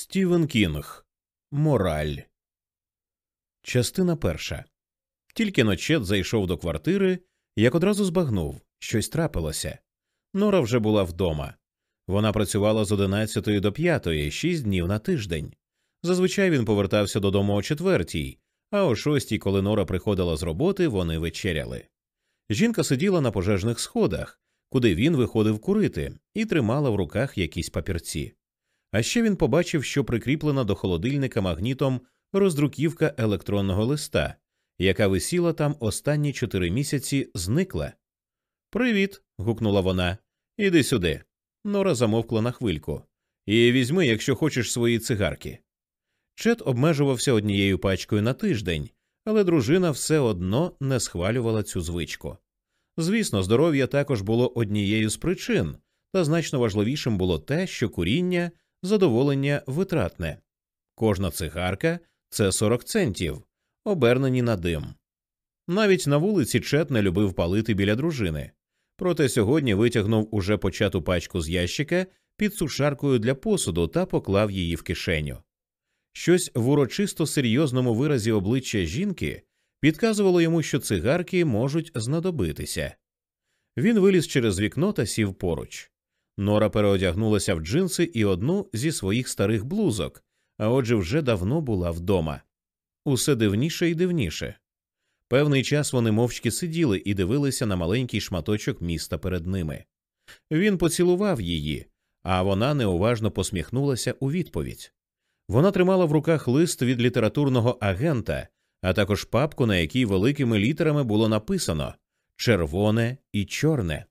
Стівен Кінг. Мораль. Частина перша. Тільки ночет зайшов до квартири, як одразу збагнув щось трапилося. Нора вже була вдома. Вона працювала з одинадцятої до п'ятої, шість днів на тиждень. Зазвичай він повертався додому о четвертій, а о шостій, коли Нора приходила з роботи, вони вечеряли. Жінка сиділа на пожежних сходах, куди він виходив курити, і тримала в руках якісь папірці. А ще він побачив, що прикріплена до холодильника магнітом роздруківка електронного листа, яка висіла там останні чотири місяці, зникла. Привіт. гукнула вона. Іди сюди. Нора замовкла на хвильку. І візьми, якщо хочеш свої цигарки. Чет обмежувався однією пачкою на тиждень, але дружина все одно не схвалювала цю звичку. Звісно, здоров'я також було однією з причин, та значно важливішим було те, що куріння задоволення витратне. Кожна цигарка це 40 центів, обернені на дим. Навіть на вулиці Чет не любив палити біля дружини, проте сьогодні витягнув уже почату пачку з ящика під сушаркою для посуду та поклав її в кишеню. Щось в урочисто серйозному виразі обличчя жінки підказувало йому, що цигарки можуть знадобитися. Він виліз через вікно та сів поруч. Нора переодягнулася в джинси і одну зі своїх старих блузок, а отже, вже давно була вдома. Усе дивніше і дивніше. Певний час вони мовчки сиділи і дивилися на маленький шматочок міста перед ними. Він поцілував її, а вона неуважно посміхнулася у відповідь. Вона тримала в руках лист від літературного агента, а також папку, на якій великими літерами було написано червоне і чорне.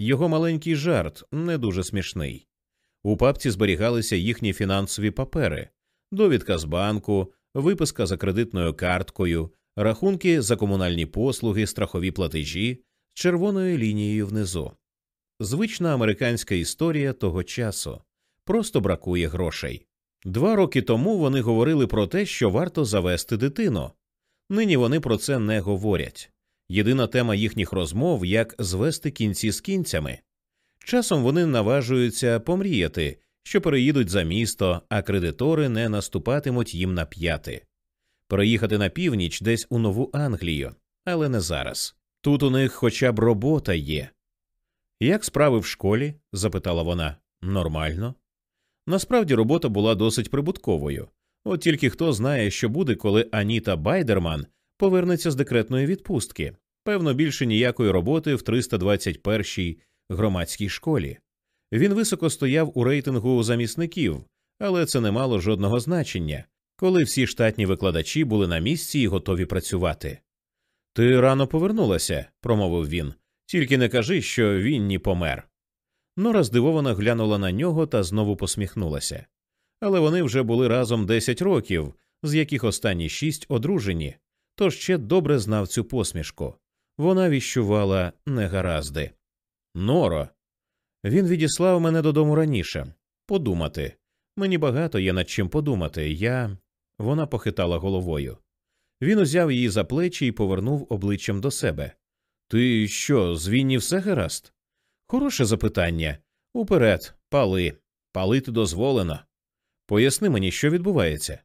Його маленький жарт не дуже смішний. У папці зберігалися їхні фінансові папери, довідка з банку, виписка за кредитною карткою, рахунки за комунальні послуги, страхові платежі з червоною лінією внизу. Звична американська історія того часу просто бракує грошей. Два роки тому вони говорили про те, що варто завести дитину. Нині вони про це не говорять. Єдина тема їхніх розмов як звести кінці з кінцями. Часом вони наважуються помріяти, що переїдуть за місто, а кредитори не наступатимуть їм на п'яти. Переїхати на північ десь у Нову Англію, але не зараз. Тут у них хоча б робота є. Як справи в школі? запитала вона. Нормально. Насправді робота була досить прибутковою. От тільки хто знає, що буде, коли Аніта Байдерман повернеться з декретної відпустки. Певно, більше ніякої роботи в 321-й громадській школі. Він високо стояв у рейтингу замісників, але це не мало жодного значення, коли всі штатні викладачі були на місці і готові працювати. Ти рано повернулася, промовив він, тільки не кажи, що Вінні помер. Нора здивовано глянула на нього та знову посміхнулася. Але вони вже були разом десять років, з яких останні шість одружені, тож ще добре знав цю посмішку. Вона віщувала негаразди. Норо. Він відіслав мене додому раніше. Подумати. Мені багато є над чим подумати. Я. Вона похитала головою. Він узяв її за плечі і повернув обличчям до себе. Ти що, з все гаразд? Хороше запитання. Уперед, пали. Палити дозволено. Поясни мені, що відбувається.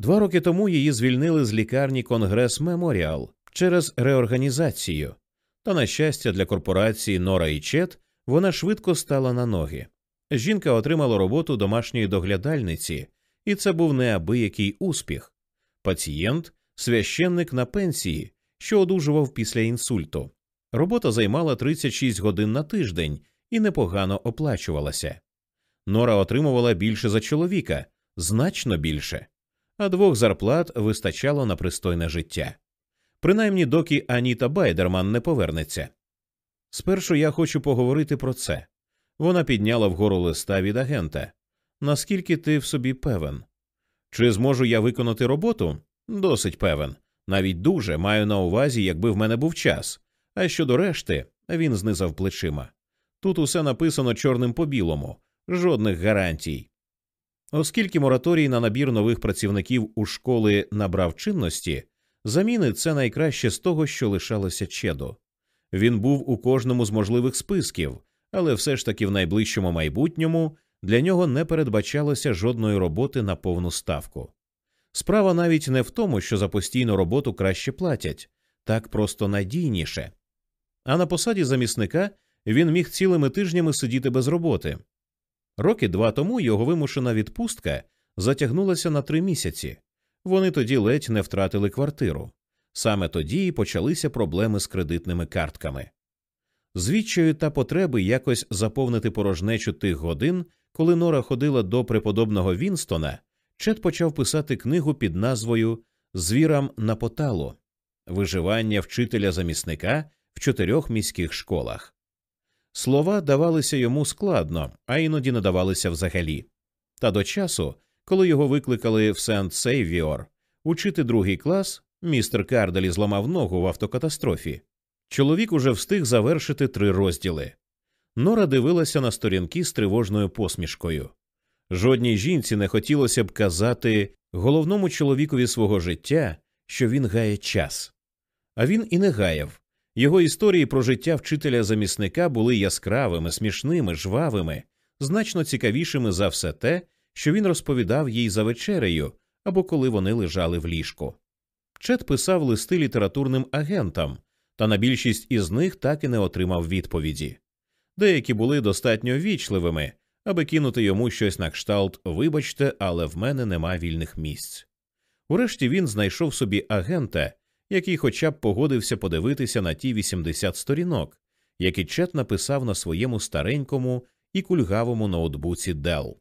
Два роки тому її звільнили з лікарні Конгрес Меморіал через реорганізацію. Та, на щастя, для корпорації Нора і Чет вона швидко стала на ноги. Жінка отримала роботу домашньої доглядальниці, і це був неабиякий успіх. Пацієнт священник на пенсії, що одужував після інсульту. Робота займала 36 годин на тиждень і непогано оплачувалася. Нора отримувала більше за чоловіка, значно більше, а двох зарплат вистачало на пристойне життя. Принаймні, доки Аніта Байдерман не повернеться. Спершу я хочу поговорити про це. Вона підняла вгору листа від агента. Наскільки ти в собі певен? Чи зможу я виконати роботу? Досить певен. Навіть дуже маю на увазі, якби в мене був час. А щодо решти, він знизав плечима. Тут усе написано чорним по білому, жодних гарантій. Оскільки мораторій на набір нових працівників у школи набрав чинності, заміни це найкраще з того, що лишалося чедо. Він був у кожному з можливих списків, але все ж таки в найближчому майбутньому для нього не передбачалося жодної роботи на повну ставку. Справа навіть не в тому, що за постійну роботу краще платять, так просто надійніше. А на посаді замісника він міг цілими тижнями сидіти без роботи. Роки два тому його вимушена відпустка затягнулася на три місяці. Вони тоді ледь не втратили квартиру. Саме тоді і почалися проблеми з кредитними картками. Звідчаю та потреби якось заповнити порожнечу тих годин, коли Нора ходила до преподобного Вінстона, Чет почав писати книгу під назвою Звірам на поталу виживання вчителя замісника в чотирьох міських школах. Слова давалися йому складно, а іноді не давалися взагалі. Та до часу, коли його викликали в Сент Сейвіор учити другий клас, містер Карделі зламав ногу в автокатастрофі. Чоловік уже встиг завершити три розділи. Нора дивилася на сторінки з тривожною посмішкою. Жодній жінці не хотілося б казати головному чоловікові свого життя, що він гає час. А він і не гаяв. Його історії про життя вчителя замісника були яскравими, смішними, жвавими, значно цікавішими за все те, що він розповідав їй за вечерею або коли вони лежали в ліжку. Чет писав листи літературним агентам, та на більшість із них так і не отримав відповіді. Деякі були достатньо вічливими, аби кинути йому щось на кшталт Вибачте, але в мене нема вільних місць. Урешті він знайшов собі агента, який хоча б погодився подивитися на ті 80 сторінок, які Чед написав на своєму старенькому і кульгавому ноутбуці Dell.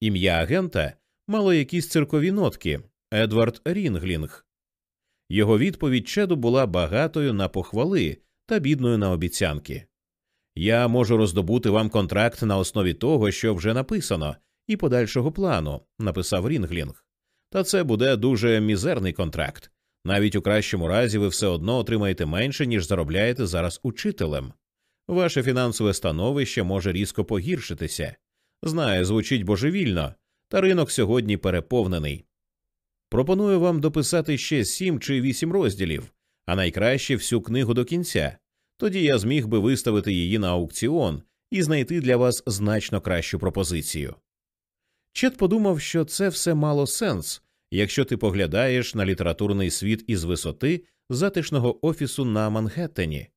Ім'я агента мало якісь циркові нотки Едвард Рінглінг. Його відповідь Чеду була багатою на похвали та бідною на обіцянки. Я можу роздобути вам контракт на основі того, що вже написано, і подальшого плану, написав Рінглінг. Та це буде дуже мізерний контракт. Навіть у кращому разі ви все одно отримаєте менше, ніж заробляєте зараз учителем. Ваше фінансове становище може різко погіршитися. Знаю, звучить божевільно, та ринок сьогодні переповнений. Пропоную вам дописати ще сім чи вісім розділів, а найкраще всю книгу до кінця. Тоді я зміг би виставити її на аукціон і знайти для вас значно кращу пропозицію. Чет подумав, що це все мало сенс, якщо ти поглядаєш на літературний світ із висоти затишного офісу на Манхеттені.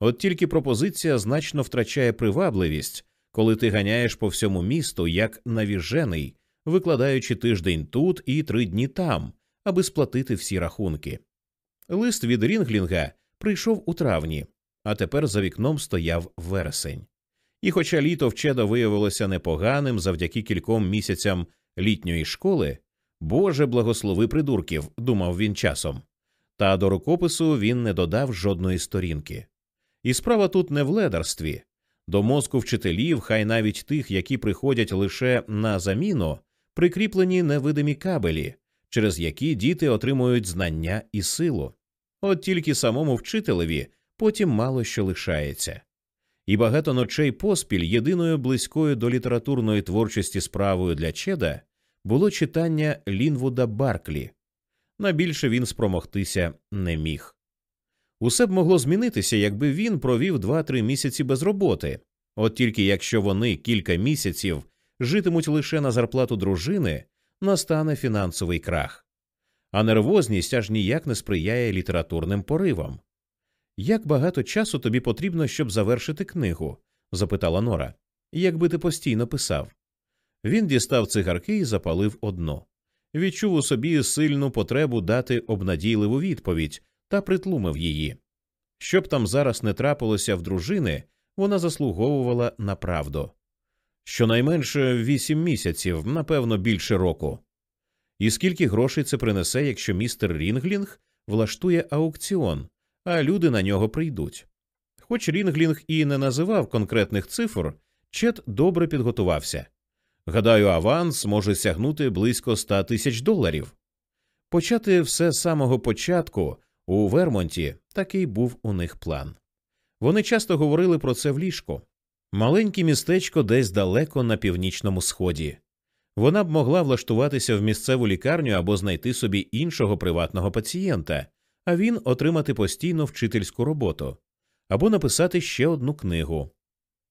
От тільки пропозиція значно втрачає привабливість, коли ти ганяєш по всьому місту як навіжений, викладаючи тиждень тут і три дні там, аби сплатити всі рахунки. Лист від Рінглінга прийшов у травні, а тепер за вікном стояв вересень. І хоча літо вчедо виявилося непоганим завдяки кільком місяцям літньої школи, Боже благослови придурків, думав він часом. Та до рукопису він не додав жодної сторінки. І справа тут не в ледарстві. До мозку вчителів, хай навіть тих, які приходять лише на заміну, прикріплені невидимі кабелі, через які діти отримують знання і силу. От тільки самому вчителеві потім мало що лишається. І багато ночей поспіль єдиною близькою до літературної творчості справою для Чеда було читання Лінвуда Барклі. Найбільше він спромогтися не міг. Усе б могло змінитися, якби він провів два-три місяці без роботи, от тільки якщо вони кілька місяців житимуть лише на зарплату дружини, настане фінансовий крах. А нервозність аж ніяк не сприяє літературним поривам. Як багато часу тобі потрібно, щоб завершити книгу? запитала Нора. Якби ти постійно писав. Він дістав цигарки і запалив одно. Відчув у собі сильну потребу дати обнадійливу відповідь та притлумив її. Щоб там зараз не трапилося в дружини, вона заслуговувала на правду. Щонайменше вісім місяців, напевно, більше року. І скільки грошей це принесе, якщо містер Рінглінг влаштує аукціон, а люди на нього прийдуть. Хоч Рінглінг і не називав конкретних цифр, Чед добре підготувався. Гадаю, аванс може сягнути близько ста тисяч доларів. Почати все з самого початку у Вермонті такий був у них план. Вони часто говорили про це в ліжку. Маленьке містечко десь далеко на північному сході. Вона б могла влаштуватися в місцеву лікарню або знайти собі іншого приватного пацієнта, а він отримати постійну вчительську роботу або написати ще одну книгу.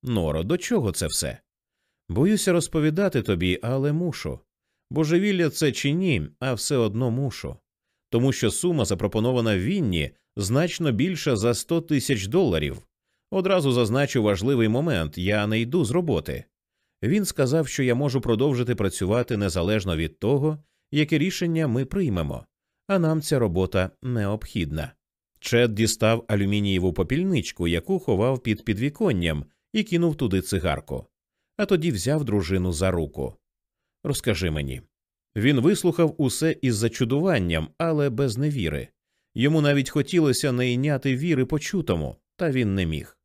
Норо, до чого це все? Боюся розповідати тобі, але мушу. Божевілля це чи ні, а все одно мушу. Тому що сума, запропонована Вінні, значно більша за 100 тисяч доларів. Одразу зазначу важливий момент я не йду з роботи. Він сказав, що я можу продовжити працювати незалежно від того, яке рішення ми приймемо, а нам ця робота необхідна. Чед дістав алюмінієву попільничку, яку ховав під підвіконням, і кинув туди цигарку, а тоді взяв дружину за руку. Розкажи мені. Він вислухав усе із зачудуванням, але без невіри. Йому навіть хотілося не йняти віри почутому, та він не міг.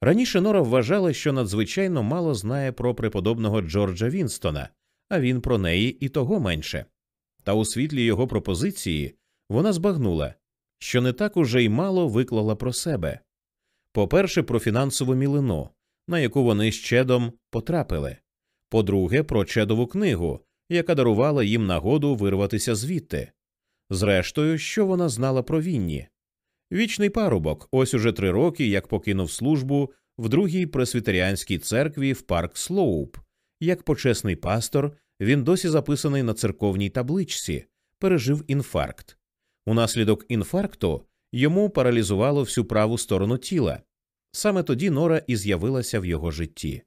Раніше Нора вважала, що надзвичайно мало знає про преподобного Джорджа Вінстона, а він про неї і того менше. Та у світлі його пропозиції вона збагнула, що не так уже й мало виклала про себе. По-перше, про фінансову мілину, на яку вони з Чедом потрапили, по-друге, про Чедову книгу, яка дарувала їм нагоду вирватися звідти. Зрештою, що вона знала про Вінні. Вічний парубок, ось уже три роки, як покинув службу в другій пресвітеріанській церкві в парк Слоуп. Як почесний пастор, він досі записаний на церковній табличці, пережив інфаркт. Унаслідок інфаркту йому паралізувало всю праву сторону тіла. Саме тоді Нора і з'явилася в його житті.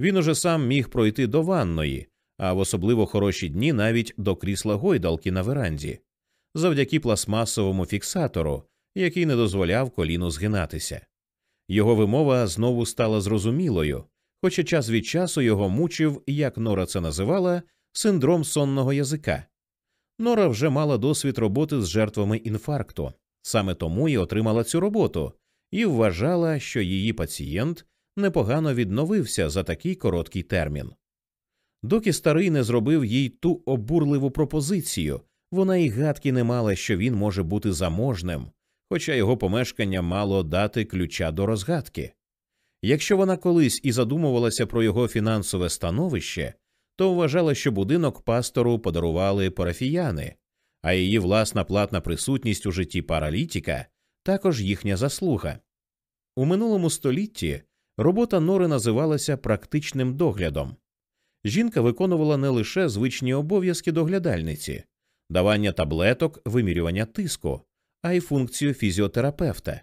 Він уже сам міг пройти до ванної, а в особливо хороші дні навіть до крісла гойдалки на веранді, завдяки пластмасовому фіксатору, який не дозволяв коліну згинатися. Його вимова знову стала зрозумілою, хоча час від часу його мучив, як Нора це називала, синдром сонного язика. Нора вже мала досвід роботи з жертвами інфаркту, саме тому і отримала цю роботу, і вважала, що її пацієнт непогано відновився за такий короткий термін. Доки старий не зробив їй ту обурливу пропозицію, вона й гадки не мала, що він може бути заможним, хоча його помешкання мало дати ключа до розгадки. Якщо вона колись і задумувалася про його фінансове становище, то вважала, що будинок пастору подарували парафіяни, а її власна платна присутність у житті паралітіка також їхня заслуга. У минулому столітті робота Нори називалася практичним доглядом. Жінка виконувала не лише звичні обов'язки доглядальниці, давання таблеток, вимірювання тиску, а й функцію фізіотерапевта.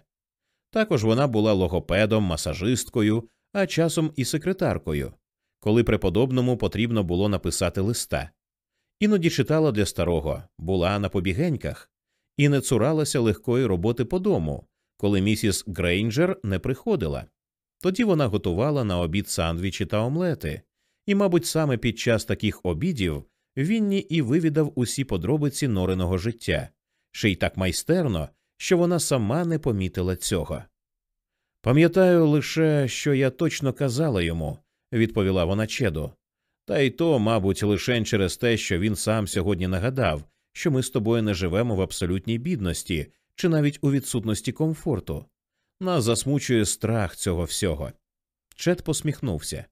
Також вона була логопедом, масажисткою, а часом і секретаркою, коли преподобному потрібно було написати листа. Іноді читала для старого, була на побігеньках і не цуралася легкої роботи по дому, коли місіс Грейнджер не приходила. Тоді вона готувала на обід сандвічі та омлети, і, мабуть, саме під час таких обідів Вінні і вивідав усі подробиці нореного життя, ще й так майстерно, що вона сама не помітила цього. Пам'ятаю лише, що я точно казала йому, відповіла вона Чеду. Та й то, мабуть, лише через те, що він сам сьогодні нагадав, що ми з тобою не живемо в абсолютній бідності чи навіть у відсутності комфорту. Нас засмучує страх цього всього. Чет посміхнувся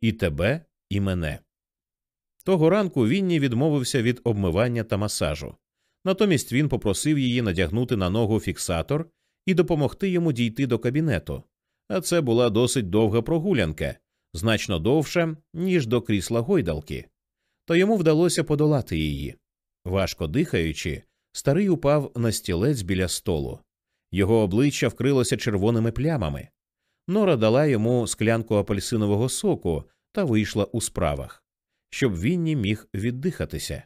і тебе, і мене. Того ранку Вінні відмовився від обмивання та масажу. Натомість він попросив її надягнути на ногу фіксатор і допомогти йому дійти до кабінету. А це була досить довга прогулянка, значно довша, ніж до крісла гойдалки. Та йому вдалося подолати її. Важко дихаючи, старий упав на стілець біля столу. Його обличчя вкрилося червоними плямами. Нора дала йому склянку апельсинового соку та вийшла у справах, щоб Вінні міг віддихатися.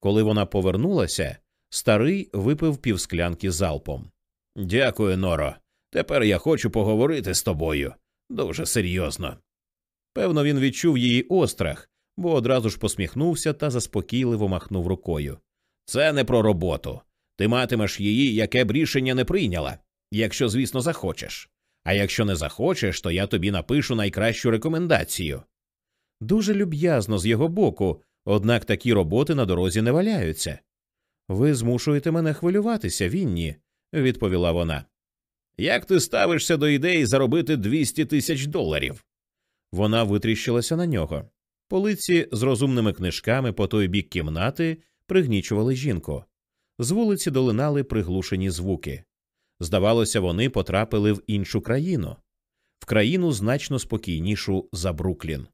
Коли вона повернулася, старий випив півсклянки залпом. Дякую, Норо. Тепер я хочу поговорити з тобою. Дуже серйозно. Певно, він відчув її острах, бо одразу ж посміхнувся та заспокійливо махнув рукою. Це не про роботу. Ти матимеш її, яке б рішення не прийняла, якщо, звісно, захочеш. А якщо не захочеш, то я тобі напишу найкращу рекомендацію. Дуже люб'язно з його боку, однак такі роботи на дорозі не валяються. Ви змушуєте мене хвилюватися, Вінні, відповіла вона. Як ти ставишся до ідеї заробити 200 тисяч доларів? Вона витріщилася на нього. Полиці з розумними книжками по той бік кімнати пригнічували жінку. З вулиці долинали приглушені звуки. Здавалося, вони потрапили в іншу країну, в країну значно спокійнішу за Бруклін.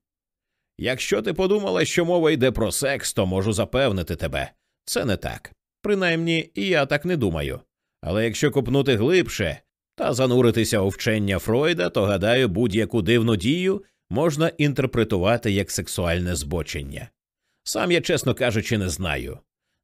Якщо ти подумала, що мова йде про секс, то можу запевнити тебе. Це не так. Принаймні, і я так не думаю. Але якщо копнути глибше та зануритися у вчення Фройда, то гадаю, будь-яку дивну дію можна інтерпретувати як сексуальне збочення. Сам я, чесно кажучи, не знаю.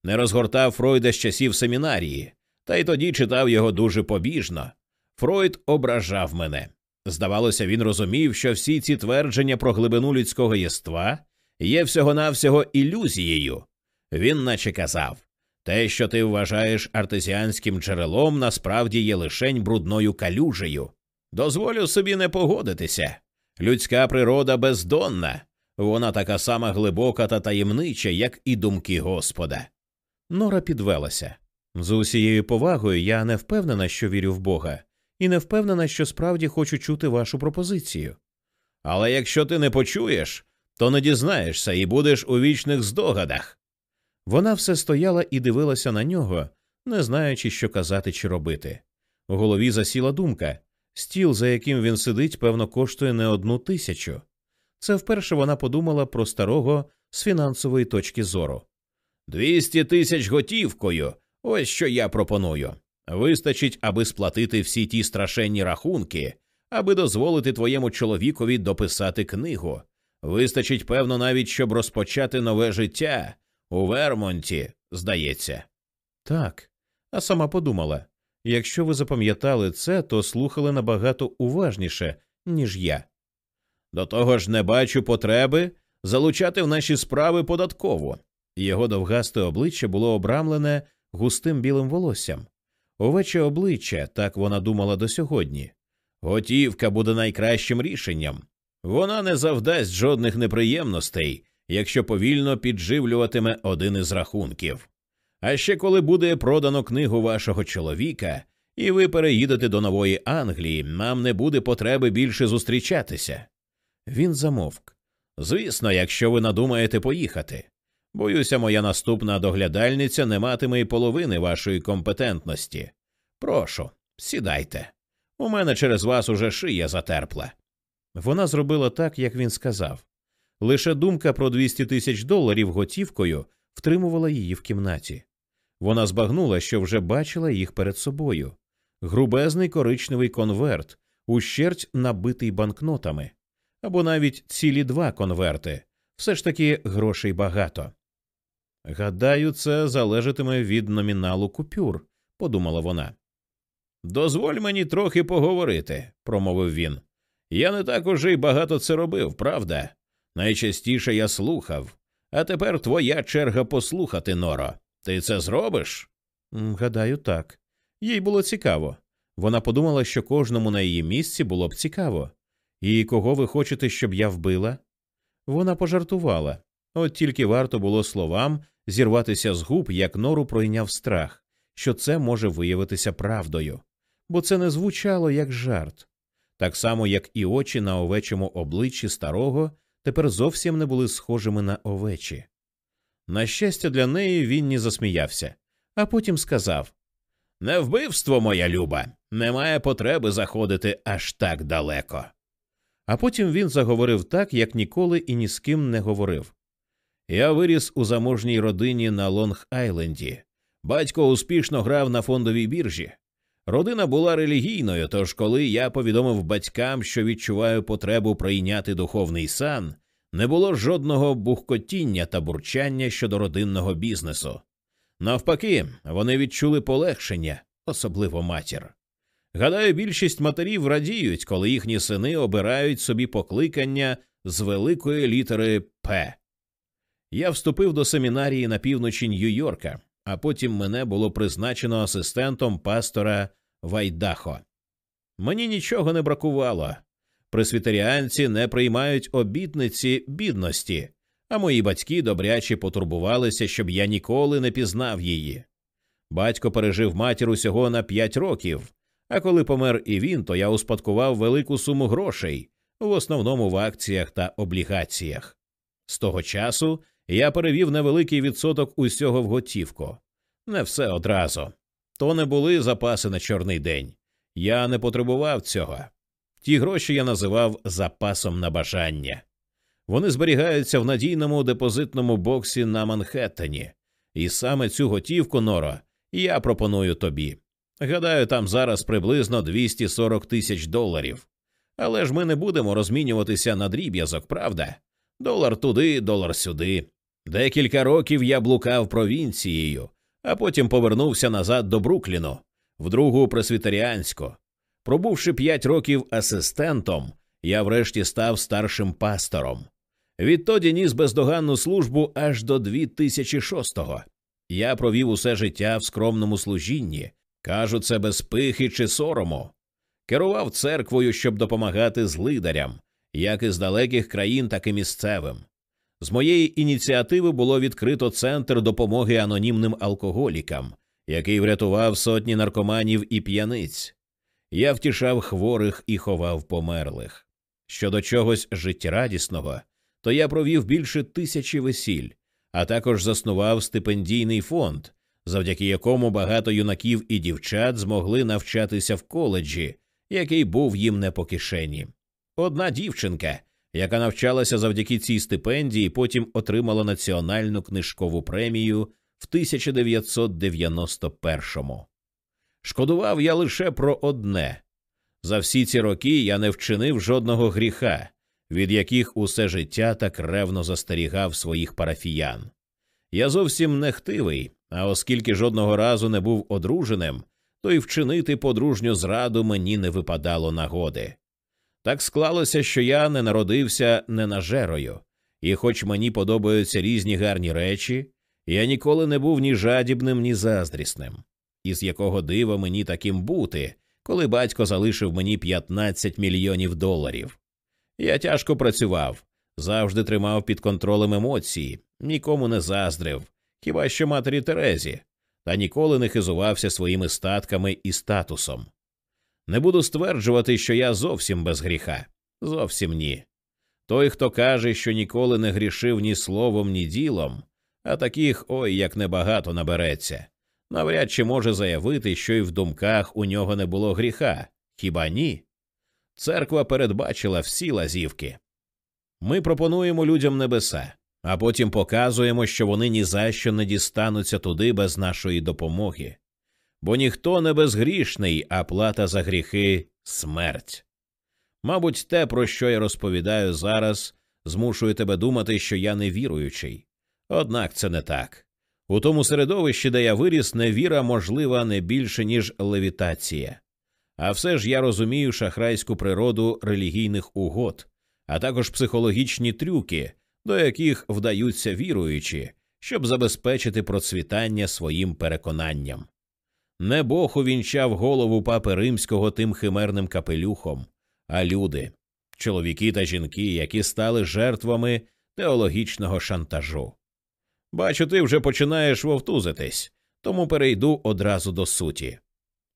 Не розгортав Фройда з часів семінарії, та й тоді читав його дуже побіжно. Фройд ображав мене. Здавалося, він розумів, що всі ці твердження про глибину людського єства є всього навсього ілюзією. Він наче казав те, що ти вважаєш артезіанським джерелом, насправді є лишень брудною калюжею. Дозволю собі не погодитися. Людська природа бездонна, вона така сама глибока та таємнича, як і думки Господа. Нора підвелася. З усією повагою я не впевнена, що вірю в Бога, і не впевнена, що справді хочу чути вашу пропозицію. Але якщо ти не почуєш, то не дізнаєшся і будеш у вічних здогадах. Вона все стояла і дивилася на нього, не знаючи, що казати чи робити. У голові засіла думка стіл, за яким він сидить, певно, коштує не одну тисячу. Це вперше вона подумала про старого з фінансової точки зору. Двісті тисяч готівкою. Ось що я пропоную. Вистачить, аби сплатити всі ті страшенні рахунки, аби дозволити твоєму чоловікові дописати книгу. Вистачить, певно, навіть щоб розпочати нове життя у Вермонті, здається. Так. А сама подумала якщо ви запам'ятали це, то слухали набагато уважніше, ніж я. До того ж, не бачу потреби залучати в наші справи податково. Його довгасте обличчя було обрамлене густим білим волоссям. Овече обличчя, так вона думала до сьогодні. Готівка буде найкращим рішенням. Вона не завдасть жодних неприємностей, якщо повільно підживлюватиме один із рахунків. А ще коли буде продано книгу вашого чоловіка, і ви переїдете до Нової Англії, нам не буде потреби більше зустрічатися. Він замовк. Звісно, якщо ви надумаєте поїхати. Боюся, моя наступна доглядальниця не матиме й половини вашої компетентності. Прошу, сідайте. У мене через вас уже шия затерпла. Вона зробила так, як він сказав. Лише думка про 200 тисяч доларів готівкою втримувала її в кімнаті. Вона збагнула, що вже бачила їх перед собою грубезний коричневий конверт, ущерть набитий банкнотами, або навіть цілі два конверти, все ж таки грошей багато. Гадаю, це залежатиме від номіналу купюр, подумала вона. Дозволь мені трохи поговорити, промовив він. Я не так уже й багато це робив, правда? Найчастіше я слухав, а тепер твоя черга послухати, Норо. Ти це зробиш? Гадаю, так. Їй було цікаво. Вона подумала, що кожному на її місці було б цікаво. І кого ви хочете, щоб я вбила? Вона пожартувала, от тільки варто було словам зірватися з губ, як нору пройняв страх, що це може виявитися правдою, бо це не звучало як жарт, так само, як і очі на овечому обличчі старого тепер зовсім не були схожими на овечі. На щастя, для неї він не засміявся, а потім сказав Не вбивство, моя люба, немає потреби заходити аж так далеко. А потім він заговорив так, як ніколи і ні з ким не говорив. Я виріс у заможній родині на Лонг Айленді. Батько успішно грав на фондовій біржі. Родина була релігійною, тож коли я повідомив батькам, що відчуваю потребу прийняти духовний сан, не було жодного бухкотіння та бурчання щодо родинного бізнесу. Навпаки, вони відчули полегшення, особливо матір. Гадаю, більшість матерів радіють, коли їхні сини обирають собі покликання з великої літери П. Я вступив до семінарії на півночі Нью-Йорка, а потім мене було призначено асистентом пастора Вайдахо. Мені нічого не бракувало. Пресвітеріанці не приймають обітниці бідності, а мої батьки добряче потурбувалися, щоб я ніколи не пізнав її. Батько пережив матір усього на п'ять років, а коли помер і він, то я успадкував велику суму грошей, в основному в акціях та облігаціях. З того часу я перевів невеликий відсоток усього в готівку. Не все одразу. То не були запаси на чорний день. Я не потребував цього. Ті гроші я називав запасом на бажання. Вони зберігаються в надійному депозитному боксі на Манхеттені, і саме цю готівку, Норо, я пропоную тобі. Гадаю, там зараз приблизно 240 тисяч доларів. Але ж ми не будемо розмінюватися на дріб'язок, правда? Долар туди, долар сюди. Декілька років я блукав провінцією, а потім повернувся назад до Брукліну, в другу пресвітеріанську. Пробувши п'ять років асистентом, я врешті став старшим пастором. Відтоді ніс бездоганну службу аж до 2006-го. Я провів усе життя в скромному служінні, кажу це без пихи чи сорому. Керував церквою, щоб допомагати злидарям, як із далеких країн, так і місцевим. З моєї ініціативи було відкрито центр допомоги анонімним алкоголікам, який врятував сотні наркоманів і п'яниць. Я втішав хворих і ховав померлих. Щодо чогось життєрадісного, то я провів більше тисячі весіль, а також заснував стипендійний фонд, завдяки якому багато юнаків і дівчат змогли навчатися в коледжі, який був їм не по кишені. Одна дівчинка, яка навчалася завдяки цій стипендії, потім отримала національну книжкову премію в 1991-му. Шкодував я лише про одне за всі ці роки я не вчинив жодного гріха, від яких усе життя так ревно застерігав своїх парафіян. Я зовсім не хтивий, а оскільки жодного разу не був одруженим, то й вчинити подружню зраду мені не випадало нагоди. Так склалося, що я не народився ненажерою, і, хоч мені подобаються різні гарні речі, я ніколи не був ні жадібним, ні заздрісним. Із якого дива мені таким бути, коли батько залишив мені 15 мільйонів доларів. Я тяжко працював, завжди тримав під контролем емоції, нікому не заздрив, хіба що матері Терезі, та ніколи не хизувався своїми статками і статусом. Не буду стверджувати, що я зовсім без гріха, зовсім ні. Той, хто каже, що ніколи не грішив ні словом, ні ділом, а таких ой як небагато набереться, навряд чи може заявити, що й в думках у нього не було гріха, хіба ні? Церква передбачила всі лазівки. Ми пропонуємо людям небеса, а потім показуємо, що вони ні за що не дістануться туди без нашої допомоги. Бо ніхто не безгрішний, а плата за гріхи смерть. Мабуть, те, про що я розповідаю зараз, змушує тебе думати, що я не віруючий. Однак це не так. У тому середовищі, де я виріс, невіра можлива не більше, ніж левітація. А все ж я розумію шахрайську природу релігійних угод, а також психологічні трюки, до яких вдаються віруючі, щоб забезпечити процвітання своїм переконанням. Не Бог увінчав голову папи римського тим химерним капелюхом, а люди, чоловіки та жінки, які стали жертвами теологічного шантажу. Бачу, ти вже починаєш вовтузитись, тому перейду одразу до суті.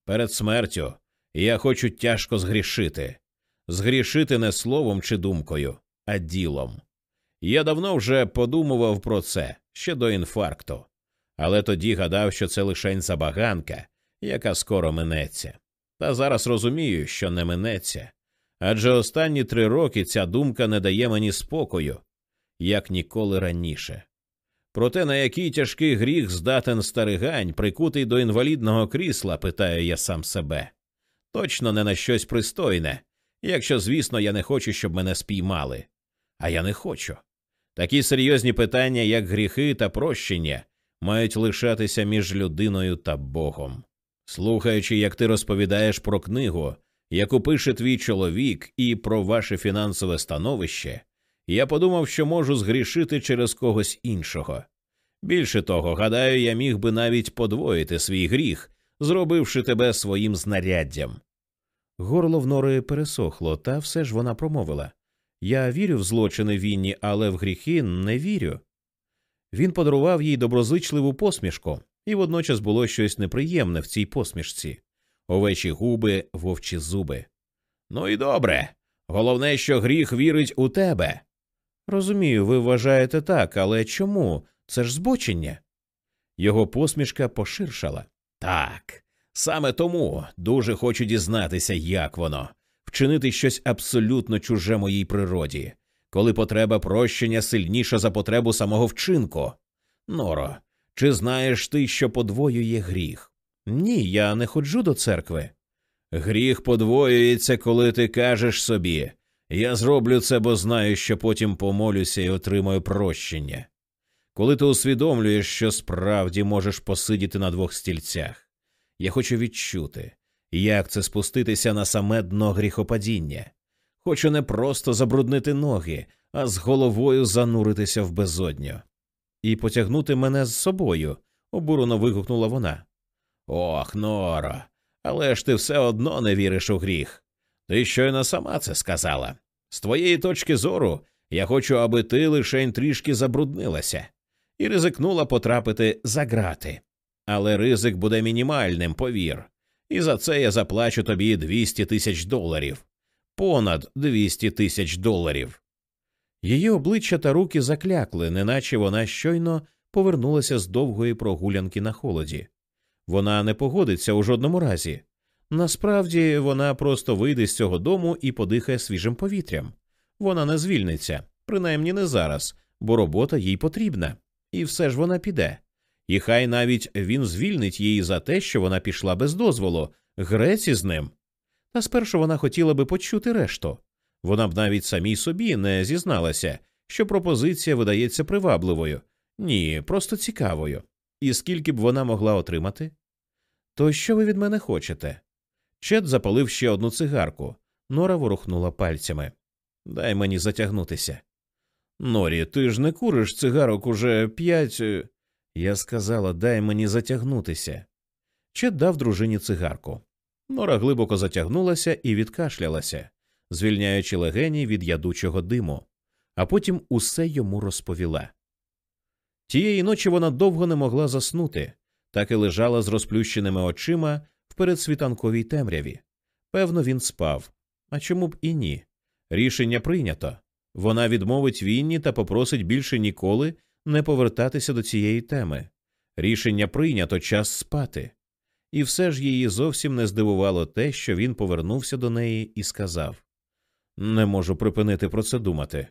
Перед смертю я хочу тяжко згрішити, згрішити не словом чи думкою, а ділом. Я давно вже подумував про це ще до інфаркту, але тоді гадав, що це лишень забаганка, яка скоро минеться. Та зараз розумію, що не минеться. Адже останні три роки ця думка не дає мені спокою, як ніколи раніше. Про те, на який тяжкий гріх здатен старигань, прикутий до інвалідного крісла, питаю я сам себе. Точно не на щось пристойне, якщо, звісно, я не хочу, щоб мене спіймали. А я не хочу. Такі серйозні питання, як гріхи та прощення, мають лишатися між людиною та Богом. Слухаючи, як ти розповідаєш про книгу, яку пише твій чоловік, і про ваше фінансове становище, я подумав, що можу згрішити через когось іншого. Більше того, гадаю, я міг би навіть подвоїти свій гріх, зробивши тебе своїм знаряддям. Горло в нори пересохло, та все ж вона промовила Я вірю в злочини Вінні, але в гріхи не вірю. Він подарував їй доброзичливу посмішку, і водночас було щось неприємне в цій посмішці овечі губи, вовчі зуби. Ну і добре. Головне, що гріх вірить у тебе. Розумію, ви вважаєте так, але чому? Це ж збочення. Його посмішка поширшала. Так, саме тому дуже хочу дізнатися, як воно, вчинити щось абсолютно чуже моїй природі, коли потреба прощення сильніша за потребу самого вчинку. Норо, чи знаєш ти, що подвоює гріх? Ні, я не ходжу до церкви. Гріх подвоюється, коли ти кажеш собі я зроблю це, бо знаю, що потім помолюся і отримаю прощення. Коли ти усвідомлюєш, що справді можеш посидіти на двох стільцях, я хочу відчути, як це спуститися на саме дно гріхопадіння. Хочу не просто забруднити ноги, а з головою зануритися в безодню. І потягнути мене з собою, обурено вигукнула вона. Ох, Норо, але ж ти все одно не віриш у гріх. Ти щойно сама це сказала. З твоєї точки зору, я хочу, аби ти лишень трішки забруднилася і ризикнула потрапити за грати. Але ризик буде мінімальним, повір, і за це я заплачу тобі 200 тисяч доларів, понад 200 тисяч доларів. Її обличчя та руки заклякли, неначе вона щойно повернулася з довгої прогулянки на холоді. Вона не погодиться у жодному разі. Насправді вона просто вийде з цього дому і подихає свіжим повітрям. Вона не звільниться, принаймні не зараз, бо робота їй потрібна, і все ж вона піде. І хай навіть він звільнить її за те, що вона пішла без дозволу, греці з ним. Та спершу вона хотіла би почути решту. Вона б навіть самій собі не зізналася, що пропозиція видається привабливою, ні, просто цікавою. І скільки б вона могла отримати? То що ви від мене хочете? Чет запалив ще одну цигарку. Нора ворухнула пальцями. Дай мені затягнутися. Норі, ти ж не куриш цигарок уже п'ять. Е, я сказала, дай мені затягнутися. Чет дав дружині цигарку. Нора глибоко затягнулася і відкашлялася, звільняючи легені від ядучого диму, а потім усе йому розповіла. Тієї ночі вона довго не могла заснути, так і лежала з розплющеними очима в передсвітанковій темряві. Певно, він спав. А чому б і ні? Рішення прийнято. Вона відмовить Вінні та попросить більше ніколи не повертатися до цієї теми. Рішення прийнято час спати. І все ж її зовсім не здивувало те, що він повернувся до неї і сказав Не можу припинити про це думати.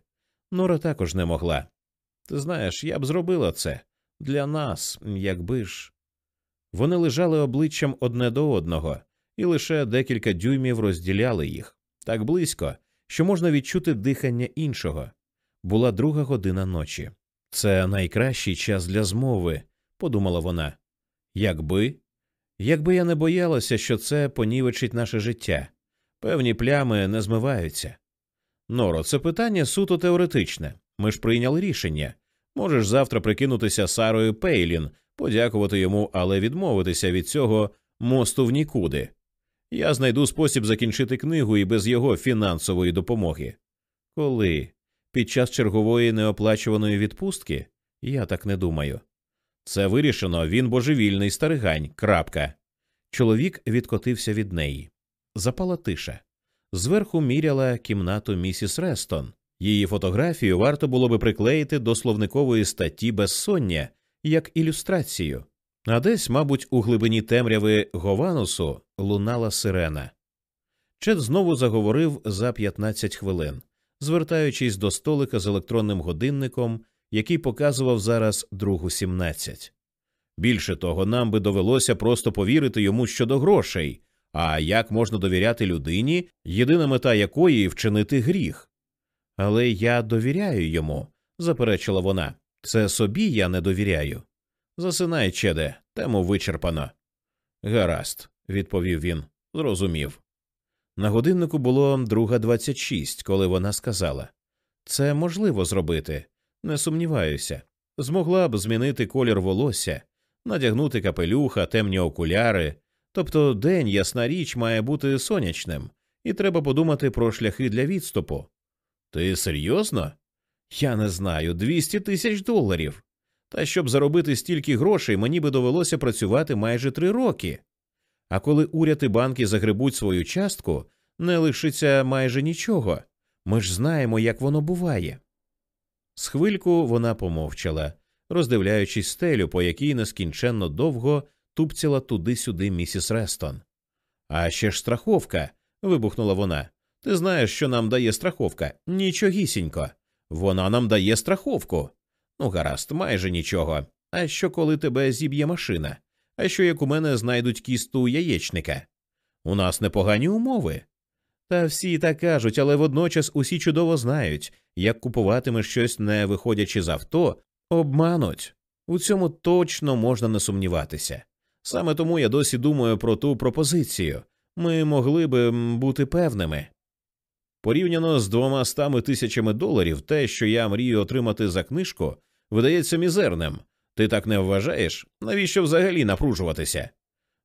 Нора також не могла. Ти знаєш, я б зробила це для нас, якби ж. Вони лежали обличчям одне до одного, і лише декілька дюймів розділяли їх так близько, що можна відчути дихання іншого. Була друга година ночі. Це найкращий час для змови, подумала вона. Якби якби я не боялася, що це понівечить наше життя, певні плями не змиваються. Норо, це питання суто теоретичне. Ми ж прийняли рішення. Можеш завтра прикинутися Сарою Пейлін, подякувати йому, але відмовитися від цього мосту в нікуди. Я знайду спосіб закінчити книгу і без його фінансової допомоги. Коли? Під час чергової неоплачуваної відпустки? Я так не думаю. Це вирішено, він божевільний старигань. крапка. Чоловік відкотився від неї. Запала тиша. Зверху міряла кімнату місіс Рестон. Її фотографію варто було би приклеїти до словникової статті безсоння як ілюстрацію. А десь, мабуть, у глибині темряви Гованусу лунала сирена. Чет знову заговорив за 15 хвилин, звертаючись до столика з електронним годинником, який показував зараз другу 17. Більше того, нам би довелося просто повірити йому щодо грошей. А як можна довіряти людині, єдина мета якої вчинити гріх? Але я довіряю йому, заперечила вона. Це собі я не довіряю. Засинай, чеде, тему вичерпано. Гаразд, відповів він. Зрозумів. На годиннику було друга двадцять шість, коли вона сказала це можливо зробити, не сумніваюся. Змогла б змінити колір волосся, надягнути капелюха, темні окуляри. Тобто день, ясна річ, має бути сонячним, і треба подумати про шляхи для відступу. Ти серйозно? Я не знаю, 200 тисяч доларів. Та щоб заробити стільки грошей, мені би довелося працювати майже три роки. А коли уряд і банки загребуть свою частку, не лишиться майже нічого. Ми ж знаємо, як воно буває. З хвильку вона помовчала, роздивляючись стелю, по якій нескінченно довго тупціла туди-сюди місіс Рестон. А ще ж страховка. вибухнула вона. Ти знаєш, що нам дає страховка? Нічогісінько. Вона нам дає страховку. Ну, гаразд, майже нічого. А що коли тебе зіб'є машина? А що як у мене знайдуть кісту яєчника? У нас непогані умови. Та всі так кажуть, але водночас усі чудово знають, як купуватимеш щось, не виходячи з авто, обмануть. У цьому точно можна не сумніватися. Саме тому я досі думаю про ту пропозицію. Ми могли би бути певними. Порівняно з двома стами тисячами доларів, те, що я мрію отримати за книжку, видається мізерним. Ти так не вважаєш? Навіщо взагалі напружуватися?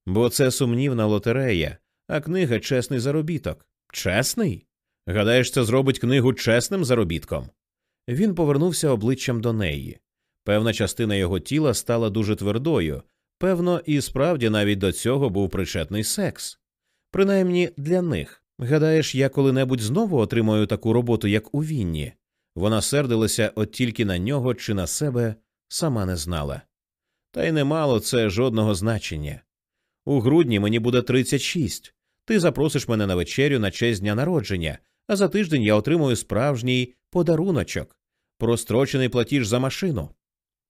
Бо це сумнівна лотерея, а книга чесний заробіток. Чесний? Гадаєш, це зробить книгу чесним заробітком? Він повернувся обличчям до неї. Певна частина його тіла стала дуже твердою, певно, і справді навіть до цього був причетний секс. Принаймні для них. Гадаєш, я коли-небудь знову отримаю таку роботу, як у Вінні? Вона сердилася от тільки на нього чи на себе, сама не знала. Та й не мало це жодного значення. У грудні мені буде 36. Ти запросиш мене на вечерю на честь дня народження, а за тиждень я отримую справжній подаруночок, прострочений платіж за машину.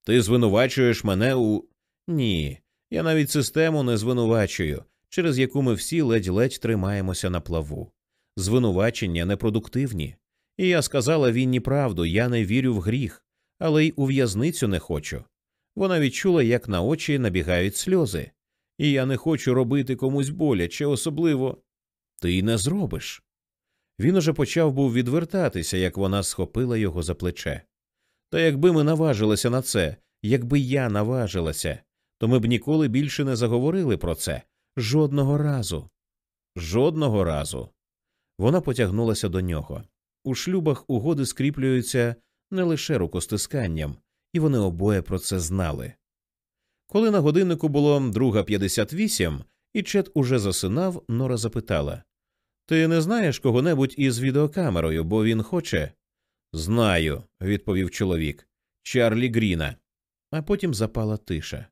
Ти звинувачуєш мене у. Ні, я навіть систему не звинувачую, через яку ми всі ледь-ледь тримаємося на плаву. Звинувачення непродуктивні. І я сказала Вінні правду, я не вірю в гріх, але й у в'язницю не хочу. Вона відчула, як на очі набігають сльози, і я не хочу робити комусь боляче, особливо ти й не зробиш. Він уже почав був відвертатися, як вона схопила його за плече. Та якби ми наважилися на це, якби я наважилася, то ми б ніколи більше не заговорили про це жодного разу. Жодного разу. Вона потягнулася до нього. У шлюбах угоди скріплюються не лише рукостисканням, і вони обоє про це знали. Коли на годиннику було друга п'ятдесят вісім, і Чет уже засинав, Нора запитала Ти не знаєш кого-небудь із відеокамерою, бо він хоче. Знаю, відповів чоловік. Чарлі Гріна. А потім запала тиша.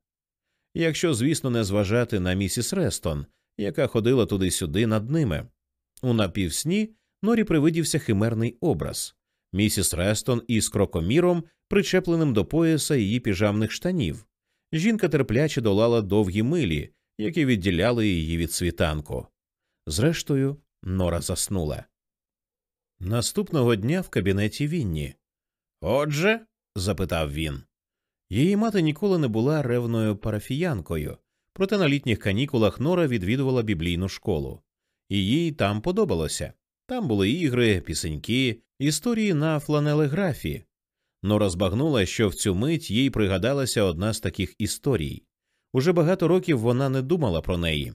Якщо, звісно, не зважати на місіс Рестон, яка ходила туди-сюди над ними. У напівсні Норі привидівся химерний образ місіс Рестон із крокоміром, причепленим до пояса її піжамних штанів. Жінка терпляче долала довгі милі, які відділяли її від світанку. Зрештою, Нора заснула. Наступного дня в кабінеті Вінні. Отже, запитав він. Її мати ніколи не була ревною парафіянкою, проте на літніх канікулах Нора відвідувала біблійну школу, і їй там подобалося. Там були ігри, пісеньки, історії на фланелеграфі. Нора збагнула, що в цю мить їй пригадалася одна з таких історій. Уже багато років вона не думала про неї.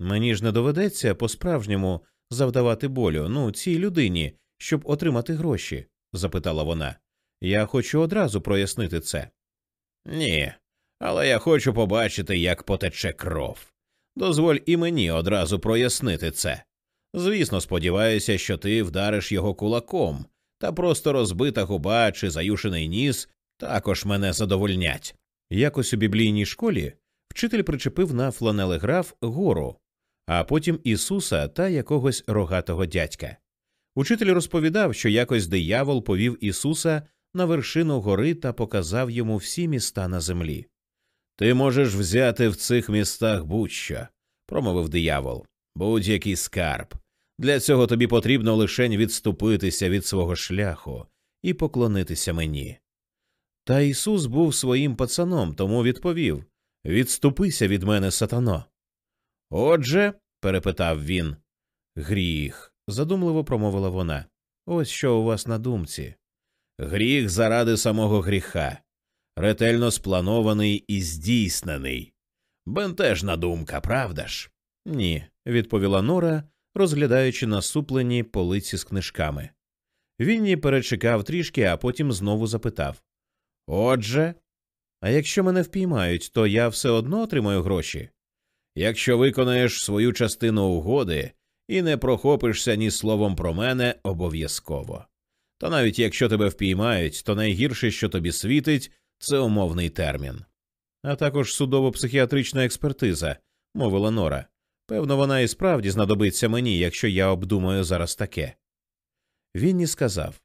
Мені ж не доведеться по-справжньому завдавати болю, ну, цій людині, щоб отримати гроші? запитала вона. Я хочу одразу прояснити це. Ні, але я хочу побачити, як потече кров. Дозволь і мені одразу прояснити це. Звісно, сподіваюся, що ти вдариш його кулаком, та просто розбита губа чи заюшений ніс також мене задовольнять. Якось у біблійній школі вчитель причепив на фланелеграф гору, а потім Ісуса та якогось рогатого дядька. Учитель розповідав, що якось диявол повів Ісуса на вершину гори та показав йому всі міста на землі. Ти можеш взяти в цих містах будь-що, промовив диявол, будь-який скарб. Для цього тобі потрібно лишень відступитися від свого шляху і поклонитися мені. Та Ісус був своїм пацаном, тому відповів Відступися від мене, сатано. Отже, перепитав він. Гріх, задумливо промовила вона. Ось що у вас на думці. Гріх заради самого гріха, ретельно спланований і здійснений. Бентежна думка, правда ж? Ні, відповіла Нора, розглядаючи насуплені полиці з книжками. Вінні перечекав трішки, а потім знову запитав Отже, а якщо мене впіймають, то я все одно отримаю гроші. Якщо виконаєш свою частину угоди і не прохопишся ні словом про мене, обов'язково. Та навіть якщо тебе впіймають, то найгірше, що тобі світить, це умовний термін. А також судово-психіатрична експертиза, мовила Нора. Певно, вона і справді знадобиться мені, якщо я обдумаю зараз таке. Він Вінні сказав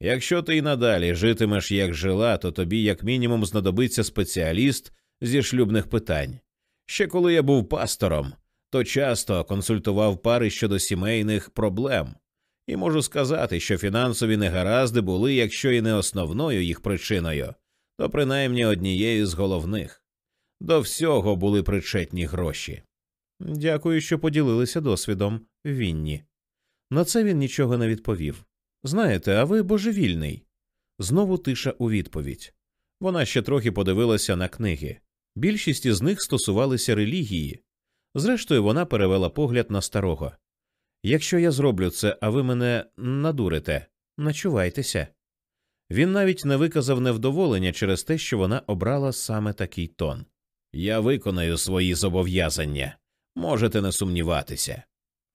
Якщо ти й надалі житимеш як жила, то тобі, як мінімум, знадобиться спеціаліст зі шлюбних питань. Ще коли я був пастором, то часто консультував пари щодо сімейних проблем, і можу сказати, що фінансові негаразди були, якщо і не основною їх причиною, то принаймні однією з головних. До всього були причетні гроші. Дякую, що поділилися досвідом, Вінні. На це він нічого не відповів. Знаєте, а ви божевільний. Знову тиша у відповідь. Вона ще трохи подивилася на книги. Більшість із них стосувалися релігії. Зрештою, вона перевела погляд на старого. Якщо я зроблю це, а ви мене надурите, начувайтеся. Він навіть не виказав невдоволення через те, що вона обрала саме такий тон. Я виконаю свої зобов'язання. Можете не сумніватися.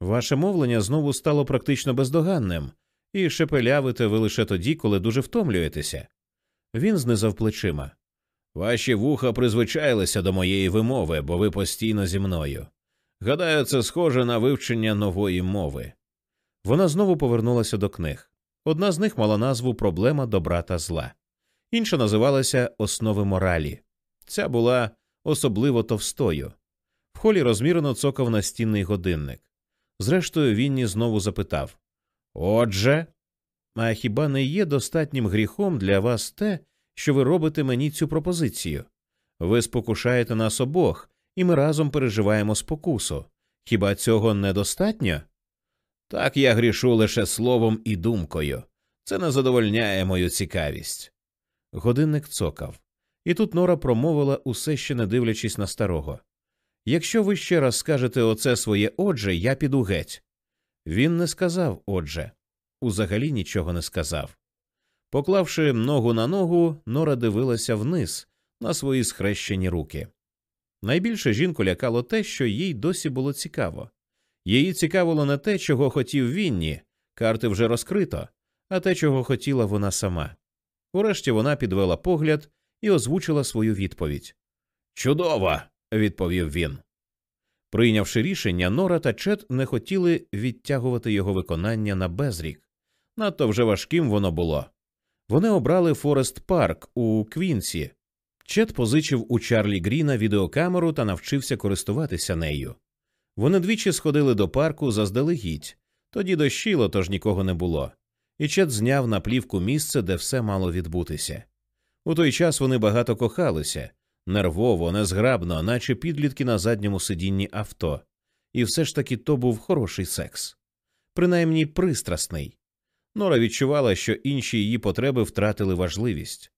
Ваше мовлення знову стало практично бездоганним, і шепелявите ви лише тоді, коли дуже втомлюєтеся. Він знизав плечима. Ваші вуха призвичайлися до моєї вимови, бо ви постійно зі мною. Гадаю, це схоже на вивчення нової мови. Вона знову повернулася до книг. Одна з них мала назву Проблема добра та зла, інша називалася Основи моралі. Ця була особливо товстою. В холі розмірено цокав настінний годинник. Зрештою, Вінні знову запитав Отже, а хіба не є достатнім гріхом для вас те, що ви робите мені цю пропозицію? Ви спокушаєте нас обох, і ми разом переживаємо спокусу. Хіба цього недостатньо? Так я грішу лише словом і думкою. Це не задовольняє мою цікавість. Годинник цокав, і тут Нора промовила, усе ще не дивлячись на старого. Якщо ви ще раз скажете оце своє отже, я піду геть. Він не сказав отже, узагалі нічого не сказав. Поклавши ногу на ногу, Нора дивилася вниз на свої схрещені руки. Найбільше жінку лякало те, що їй досі було цікаво. Її цікавило не те, чого хотів Вінні, карти вже розкрито, а те, чого хотіла вона сама. Урешті вона підвела погляд і озвучила свою відповідь. Чудово! відповів він. Прийнявши рішення, Нора та Чед не хотіли відтягувати його виконання на безрік. Надто вже важким воно було. Вони обрали Форест Парк у Квінсі. Чед позичив у Чарлі Гріна відеокамеру та навчився користуватися нею. Вони двічі сходили до парку заздалегідь, тоді дощило, тож нікого не було, і Чет зняв на плівку місце, де все мало відбутися. У той час вони багато кохалися, нервово, незграбно, наче підлітки на задньому сидінні авто, і все ж таки то був хороший секс, принаймні пристрасний. Нора відчувала, що інші її потреби втратили важливість.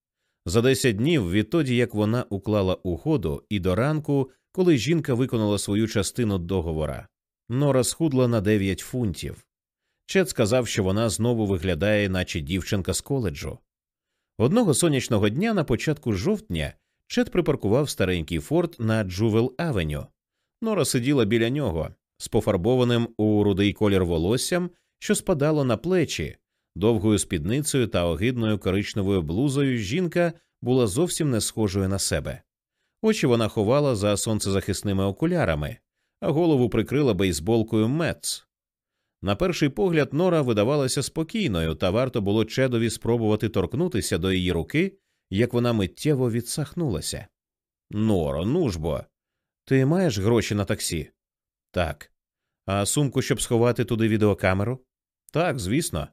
За десять днів відтоді, як вона уклала угоду, і до ранку, коли жінка виконала свою частину договора, Нора схудла на дев'ять фунтів. Чет сказав, що вона знову виглядає, наче дівчинка з коледжу. Одного сонячного дня на початку жовтня Чет припаркував старенький форт на Джувел Авеню. Нора сиділа біля нього з пофарбованим у рудий колір волоссям, що спадало на плечі, довгою спідницею та огидною коричневою блузою жінка була зовсім не схожою на себе. Очі вона ховала за сонцезахисними окулярами, а голову прикрила бейсболкою Метц. На перший погляд Нора видавалася спокійною, та варто було Чедові спробувати торкнутися до її руки, як вона миттєво відсахнулася. Норо, ну ж бо. Ти маєш гроші на таксі? Так. А сумку, щоб сховати туди відеокамеру? Так, звісно.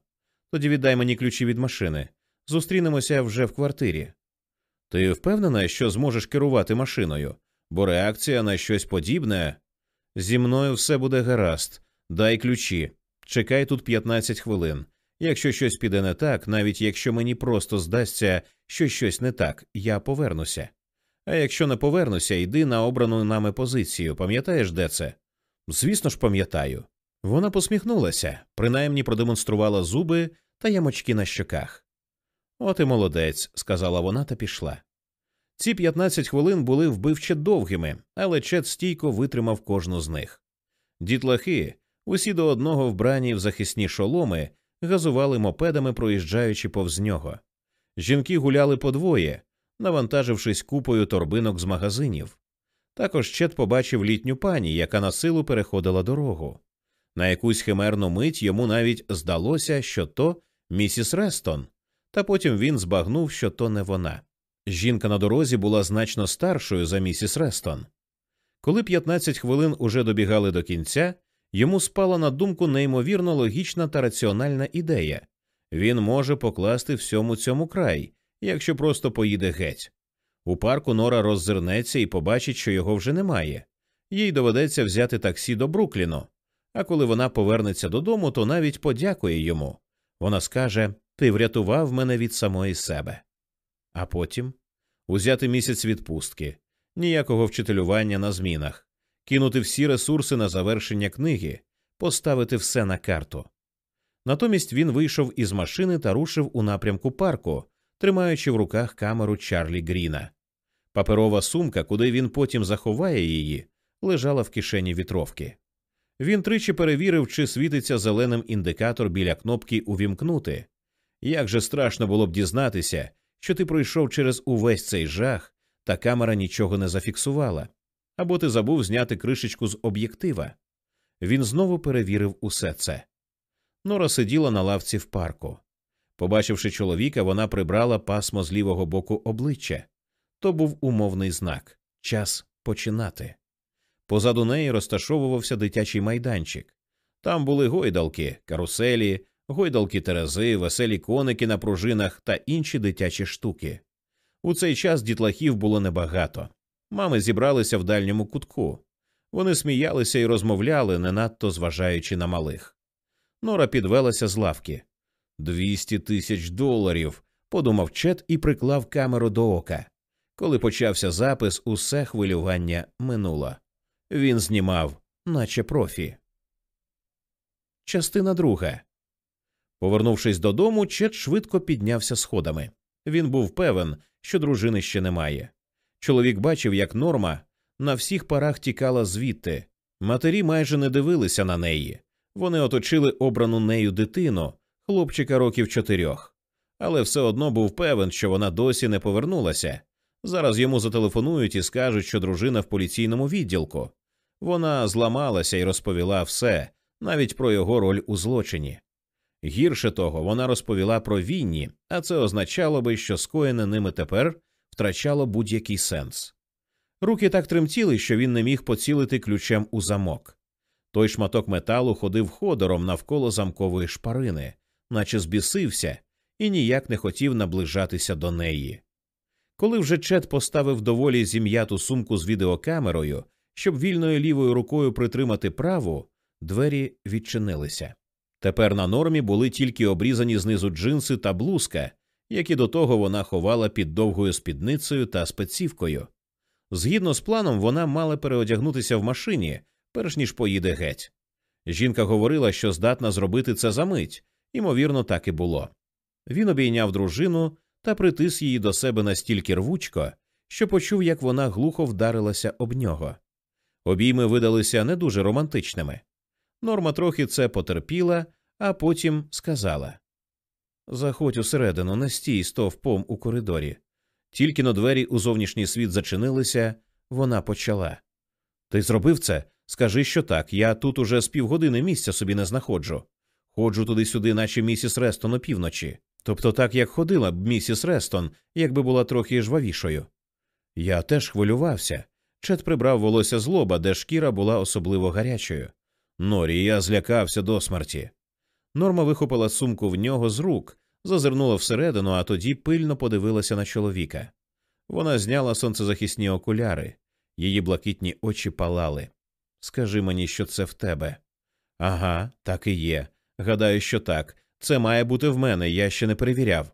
Тоді віддай мені ключі від машини. Зустрінемося вже в квартирі. Ти впевнена, що зможеш керувати машиною, бо реакція на щось подібне. Зі мною все буде гаразд. Дай ключі. Чекай тут 15 хвилин. Якщо щось піде не так, навіть якщо мені просто здасться, що щось не так, я повернуся. А якщо не повернуся, йди на обрану нами позицію. Пам'ятаєш, де це? Звісно ж, пам'ятаю. Вона посміхнулася, принаймні продемонструвала зуби та ямочки на щоках. От і молодець, сказала вона та пішла. Ці 15 хвилин були вбивче довгими, але Чет стійко витримав кожну з них. Дітлахи, усі до одного вбрані в захисні шоломи, газували мопедами, проїжджаючи повз нього. Жінки гуляли подвоє, навантажившись купою торбинок з магазинів. Також Чет побачив літню пані, яка на силу переходила дорогу. На якусь химерну мить йому навіть здалося, що то місіс Рестон, та потім він збагнув, що то не вона. Жінка на дорозі була значно старшою за місіс Рестон. Коли 15 хвилин уже добігали до кінця, йому спала на думку неймовірно логічна та раціональна ідея він може покласти всьому цьому край, якщо просто поїде геть. У парку Нора роззирнеться і побачить, що його вже немає. Їй доведеться взяти таксі до Брукліну. А коли вона повернеться додому, то навіть подякує йому. Вона скаже Ти врятував мене від самої себе. А потім узяти місяць відпустки, ніякого вчителювання на змінах, кинути всі ресурси на завершення книги, поставити все на карту. Натомість він вийшов із машини та рушив у напрямку парку, тримаючи в руках камеру Чарлі Гріна. Паперова сумка, куди він потім заховає її, лежала в кишені вітровки. Він тричі перевірив, чи світиться зеленим індикатор біля кнопки Увімкнути. Як же страшно було б дізнатися, що ти пройшов через увесь цей жах, та камера нічого не зафіксувала, або ти забув зняти кришечку з об'єктива. Він знову перевірив усе це. Нора сиділа на лавці в парку. Побачивши чоловіка, вона прибрала пасмо з лівого боку обличчя. То був умовний знак час починати. Позаду неї розташовувався дитячий майданчик. Там були гойдалки, каруселі, гойдалки терези, веселі коники на пружинах та інші дитячі штуки. У цей час дітлахів було небагато. Мами зібралися в дальньому кутку. Вони сміялися і розмовляли, не надто зважаючи на малих. Нора підвелася з лавки. Двісті тисяч доларів, подумав Чет і приклав камеру до ока. Коли почався запис, усе хвилювання минуло. Він знімав, наче профі. Частина друга. Повернувшись додому, Чет швидко піднявся сходами. Він був певен, що дружини ще немає. Чоловік бачив, як норма на всіх парах тікала звідти. Матері майже не дивилися на неї. Вони оточили обрану нею дитину, хлопчика років чотирьох. Але все одно був певен, що вона досі не повернулася. Зараз йому зателефонують і скажуть, що дружина в поліційному відділку. Вона зламалася і розповіла все, навіть про його роль у злочині. Гірше того, вона розповіла про війні, а це означало би, що скоєне ними тепер втрачало будь-який сенс. Руки так тремтіли, що він не міг поцілити ключем у замок. Той шматок металу ходив ходором навколо замкової шпарини, наче збісився, і ніяк не хотів наближатися до неї. Коли вже Чет поставив доволі зім'яту сумку з відеокамерою, щоб вільною лівою рукою притримати праву, двері відчинилися. Тепер на нормі були тільки обрізані знизу джинси та блузка, які до того вона ховала під довгою спідницею та спецівкою. Згідно з планом, вона мала переодягнутися в машині, перш ніж поїде геть. Жінка говорила, що здатна зробити це за мить, ймовірно, так і було. Він обійняв дружину та притис її до себе настільки рвучко, що почув, як вона глухо вдарилася об нього. Обійми видалися не дуже романтичними. Норма трохи це потерпіла, а потім сказала Заходь усередину, не стій стовпом у коридорі. Тільки но двері у зовнішній світ зачинилися, вона почала. Ти зробив це? Скажи, що так. Я тут уже з півгодини місця собі не знаходжу. Ходжу туди-сюди, наче місіс Рестон опівночі. Тобто так, як ходила б місіс Рестон, якби була трохи жвавішою. Я теж хвилювався. Чет прибрав волосся з лоба, де шкіра була особливо гарячою. Норі, я злякався до смерті. Норма вихопила сумку в нього з рук, зазирнула всередину, а тоді пильно подивилася на чоловіка. Вона зняла сонцезахисні окуляри, її блакитні очі палали. Скажи мені, що це в тебе. Ага, так і є. Гадаю, що так. Це має бути в мене, я ще не перевіряв.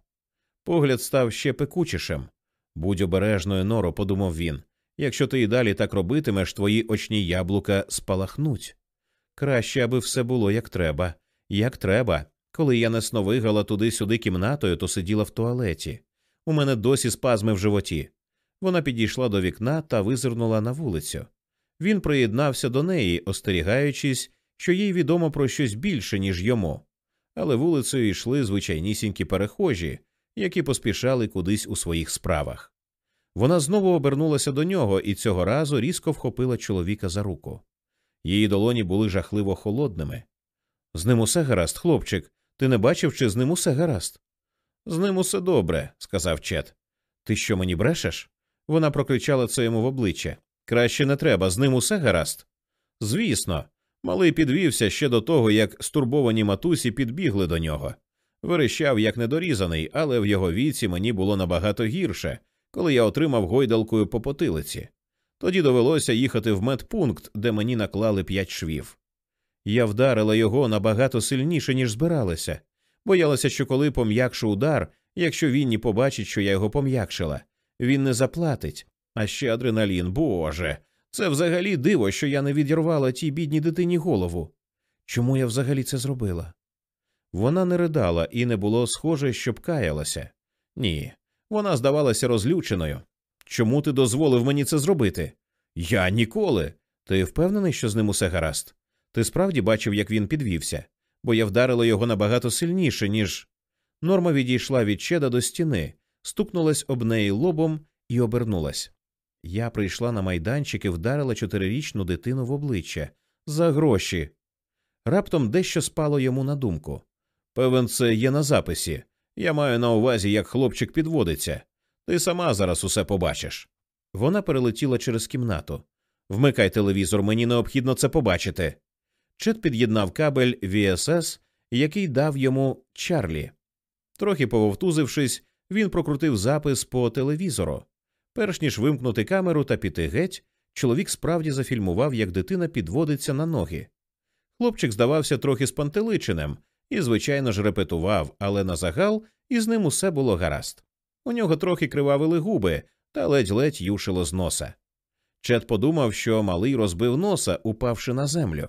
Погляд став ще пекучішим. Будь обережною, Норо, подумав він. Якщо ти і далі так робитимеш, твої очні яблука спалахнуть. Краще, аби все було як треба, як треба. Коли я не сновигала туди-сюди кімнатою, то сиділа в туалеті. У мене досі спазми в животі. Вона підійшла до вікна та визирнула на вулицю. Він приєднався до неї, остерігаючись, що їй відомо про щось більше, ніж йому. Але вулицею йшли звичайнісінькі перехожі, які поспішали кудись у своїх справах. Вона знову обернулася до нього і цього разу різко вхопила чоловіка за руку. Її долоні були жахливо холодними. З ним усе гаразд, хлопчик. Ти не бачив, чи з ним усе гаразд? З ним усе добре, сказав Чет. Ти що мені брешеш? Вона прокричала це йому в обличчя. Краще не треба, з ним усе гаразд. Звісно, малий підвівся ще до того, як стурбовані матусі підбігли до нього. Верещав як недорізаний, але в його віці мені було набагато гірше, коли я отримав гойдалкою по потилиці. Тоді довелося їхати в медпункт, де мені наклали п'ять швів. Я вдарила його набагато сильніше, ніж збиралася, боялася, що коли пом'якшу удар, якщо Вінні побачить, що я його пом'якшила, він не заплатить. А ще адреналін, боже. Це взагалі диво, що я не відірвала тій бідній дитині голову. Чому я взагалі це зробила? Вона не ридала і не було схоже, щоб каялася. Ні, вона здавалася розлюченою. Чому ти дозволив мені це зробити? Я ніколи. Ти впевнений, що з ним усе гаразд? Ти справді бачив, як він підвівся, бо я вдарила його набагато сильніше, ніж. Норма відійшла від чеда до стіни, стукнулась об неї лобом і обернулась. Я прийшла на майданчик і вдарила чотирирічну дитину в обличчя за гроші. Раптом дещо спало йому на думку. Певен, це є на записі. Я маю на увазі, як хлопчик підводиться. Ти сама зараз усе побачиш. Вона перелетіла через кімнату. Вмикай телевізор, мені необхідно це побачити. Чет під'єднав кабель VSS, який дав йому Чарлі. Трохи пововтузившись, він прокрутив запис по телевізору. Перш ніж вимкнути камеру та піти геть, чоловік справді зафільмував, як дитина підводиться на ноги. Хлопчик здавався трохи спантеличеним і, звичайно ж, репетував, але на загал із ним усе було гаразд. У нього трохи кривавили губи та ледь-ледь юшило з носа. Чет подумав, що малий розбив носа, упавши на землю.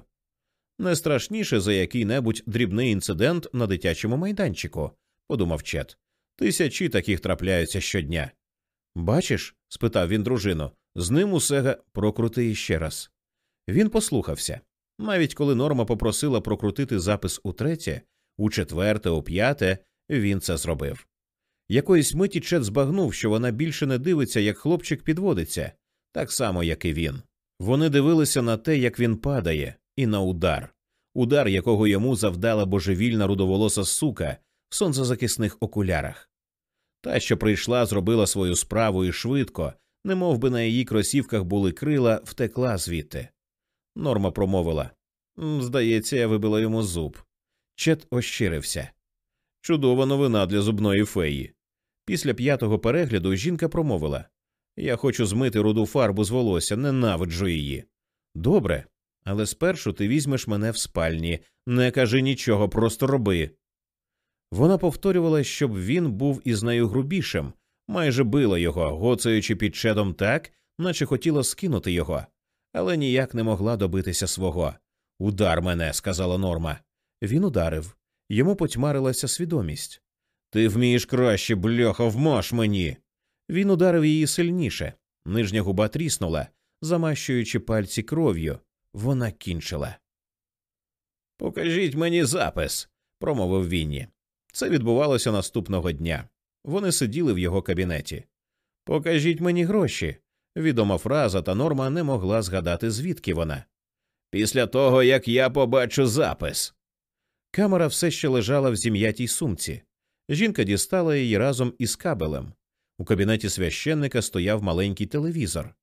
Не страшніше за який-небудь дрібний інцидент на дитячому майданчику, подумав Чет. Тисячі таких трапляються щодня. Бачиш? спитав він дружину, з ним усе га... прокрути іще раз. Він послухався. Навіть коли Норма попросила прокрутити запис утретє, у четверте, у п'яте, він це зробив. Якоїсь миті Чет збагнув, що вона більше не дивиться, як хлопчик підводиться, так само, як і він. Вони дивилися на те, як він падає, і на удар, удар, якого йому завдала божевільна рудоволоса сука в сонцезахисних окулярах. Та, що прийшла, зробила свою справу і швидко, немов би на її кросівках були крила, втекла звідти. Норма промовила Здається, я вибила йому зуб. Чет ощирився. Чудова новина для зубної феї. Після п'ятого перегляду жінка промовила Я хочу змити руду фарбу з волосся, ненавиджу її. Добре, але спершу ти візьмеш мене в спальні, не кажи нічого, просто роби. Вона повторювала, щоб він був із нею грубішим, майже била його, гоцаючи під чедом так, наче хотіла скинути його, але ніяк не могла добитися свого. Удар мене, сказала Норма. Він ударив. Йому потьмарилася свідомість. Ти вмієш краще, бляха, вмаш мені. Він ударив її сильніше. Нижня губа тріснула, замащуючи пальці кров'ю. Вона кінчила. Покажіть мені запис, промовив Вінні. Це відбувалося наступного дня. Вони сиділи в його кабінеті. Покажіть мені гроші. Відома фраза, та норма не могла згадати, звідки вона. Після того, як я побачу запис. Камера все ще лежала в зім'ятій сумці. Жінка дістала її разом із кабелем. У кабінеті священника стояв маленький телевізор.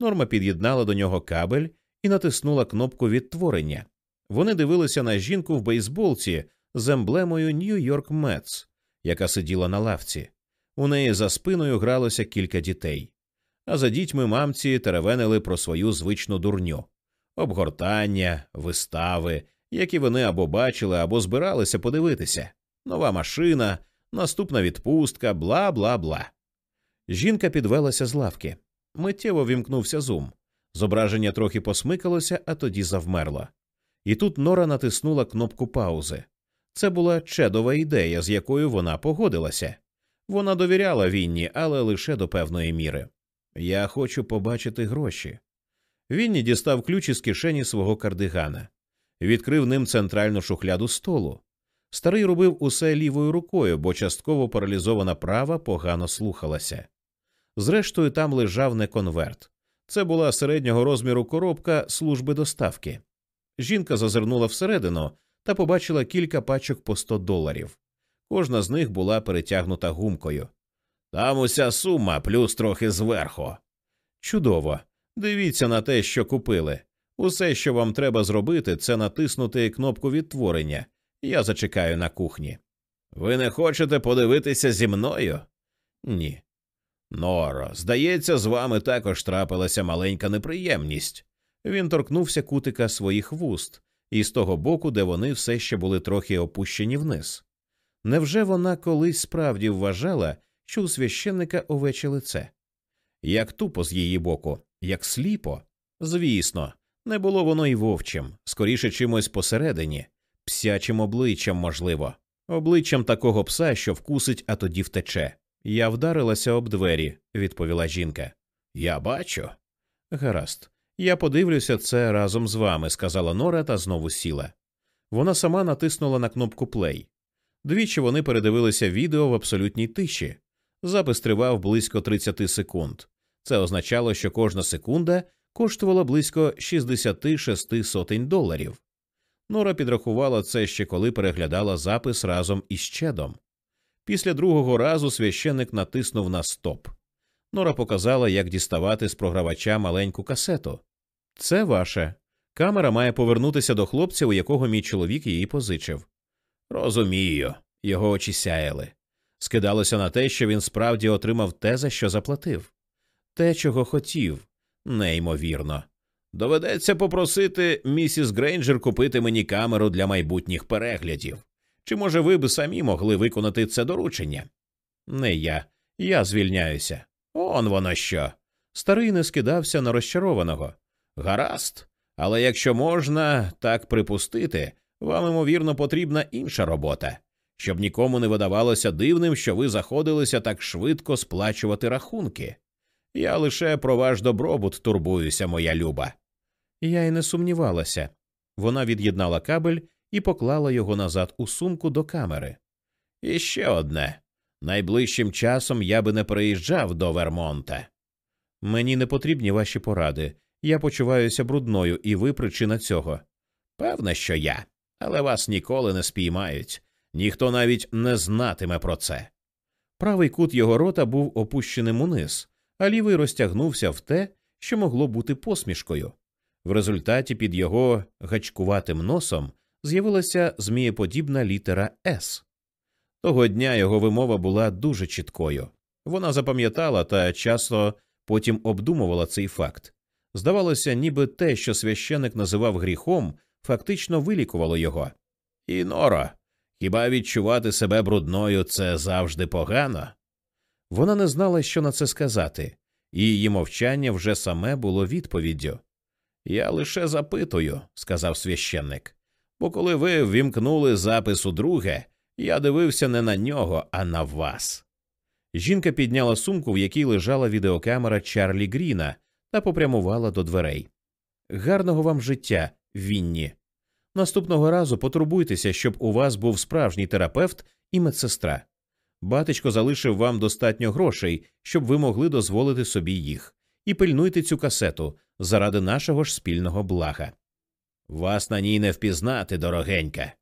Норма під'єднала до нього кабель і натиснула кнопку відтворення. Вони дивилися на жінку в бейсболці з емблемою Нью-Йорк Метс, яка сиділа на лавці. У неї за спиною гралося кілька дітей. А за дітьми мамці теревенили про свою звичну дурню обгортання, вистави, які вони або бачили, або збиралися подивитися, нова машина, наступна відпустка, бла бла бла. Жінка підвелася з лавки. Миттєво вімкнувся зум. Зображення трохи посмикалося, а тоді завмерло. І тут Нора натиснула кнопку паузи. Це була чедова ідея, з якою вона погодилася. Вона довіряла Вінні, але лише до певної міри. Я хочу побачити гроші. Вінні дістав ключ із кишені свого кардигана, відкрив ним центральну шухляду столу. Старий робив усе лівою рукою, бо частково паралізована права погано слухалася. Зрештою, там лежав не конверт. Це була середнього розміру коробка служби доставки. Жінка зазирнула всередину та побачила кілька пачок по 100 доларів. Кожна з них була перетягнута гумкою. Там уся сума, плюс трохи зверху. Чудово. Дивіться на те, що купили. Усе, що вам треба зробити, це натиснути кнопку відтворення. Я зачекаю на кухні. Ви не хочете подивитися зі мною? Ні. Норо, здається, з вами також трапилася маленька неприємність. Він торкнувся кутика своїх вуст, і з того боку, де вони все ще були трохи опущені вниз. Невже вона колись справді вважала, що у священника овече лице? Як тупо з її боку, як сліпо? Звісно, не було воно й вовчим, скоріше чимось посередині, псячим обличчям, можливо, обличчям такого пса, що вкусить, а тоді втече. Я вдарилася об двері, відповіла жінка. Я бачу. Гаразд. Я подивлюся це разом з вами, сказала Нора та знову сіла. Вона сама натиснула на кнопку плей. Двічі вони передивилися відео в абсолютній тиші. Запис тривав близько 30 секунд. Це означало, що кожна секунда коштувала близько 66 сотень доларів. Нора підрахувала це ще коли переглядала запис разом із Чедом. Після другого разу священник натиснув на стоп. Нора показала, як діставати з програвача маленьку касету. Це ваше. Камера має повернутися до хлопця, у якого мій чоловік її позичив. Розумію, його очі сяяли. Скидалося на те, що він справді отримав те, за що заплатив. Те, чого хотів, неймовірно. Доведеться попросити місіс Грейнджер купити мені камеру для майбутніх переглядів. Чи, може, ви б самі могли виконати це доручення? Не я. Я звільняюся. Он воно що. Старий не скидався на розчарованого. Гаразд. Але якщо можна так припустити, вам, ймовірно, потрібна інша робота, щоб нікому не видавалося дивним, що ви заходилися так швидко сплачувати рахунки. Я лише про ваш добробут турбуюся, моя люба. Я й не сумнівалася. Вона від'єднала кабель і поклала його назад у сумку до камери. І ще одне найближчим часом я би не приїжджав до Вермонта. Мені не потрібні ваші поради. Я почуваюся брудною, і ви причина цього. Певне, що я, але вас ніколи не спіймають, ніхто навіть не знатиме про це. Правий кут його рота був опущеним униз, а лівий розтягнувся в те, що могло бути посмішкою. В результаті під його гачкуватим носом з'явилася змієподібна літера С. Того дня його вимова була дуже чіткою. Вона запам'ятала та часто потім обдумувала цей факт. Здавалося, ніби те, що священик називав гріхом, фактично вилікувало його. І Норо, хіба відчувати себе брудною це завжди погано? Вона не знала, що на це сказати, і її мовчання вже саме було відповіддю. Я лише запитую, сказав священник, бо коли ви ввімкнули запис у друге, я дивився не на нього, а на вас. Жінка підняла сумку, в якій лежала відеокамера Чарлі Гріна, та попрямувала до дверей. Гарного вам життя, Вінні. Наступного разу потурбуйтеся, щоб у вас був справжній терапевт і медсестра. Батечко залишив вам достатньо грошей, щоб ви могли дозволити собі їх, і пильнуйте цю касету заради нашого ж спільного блага. Вас на ній не впізнати, дорогенька.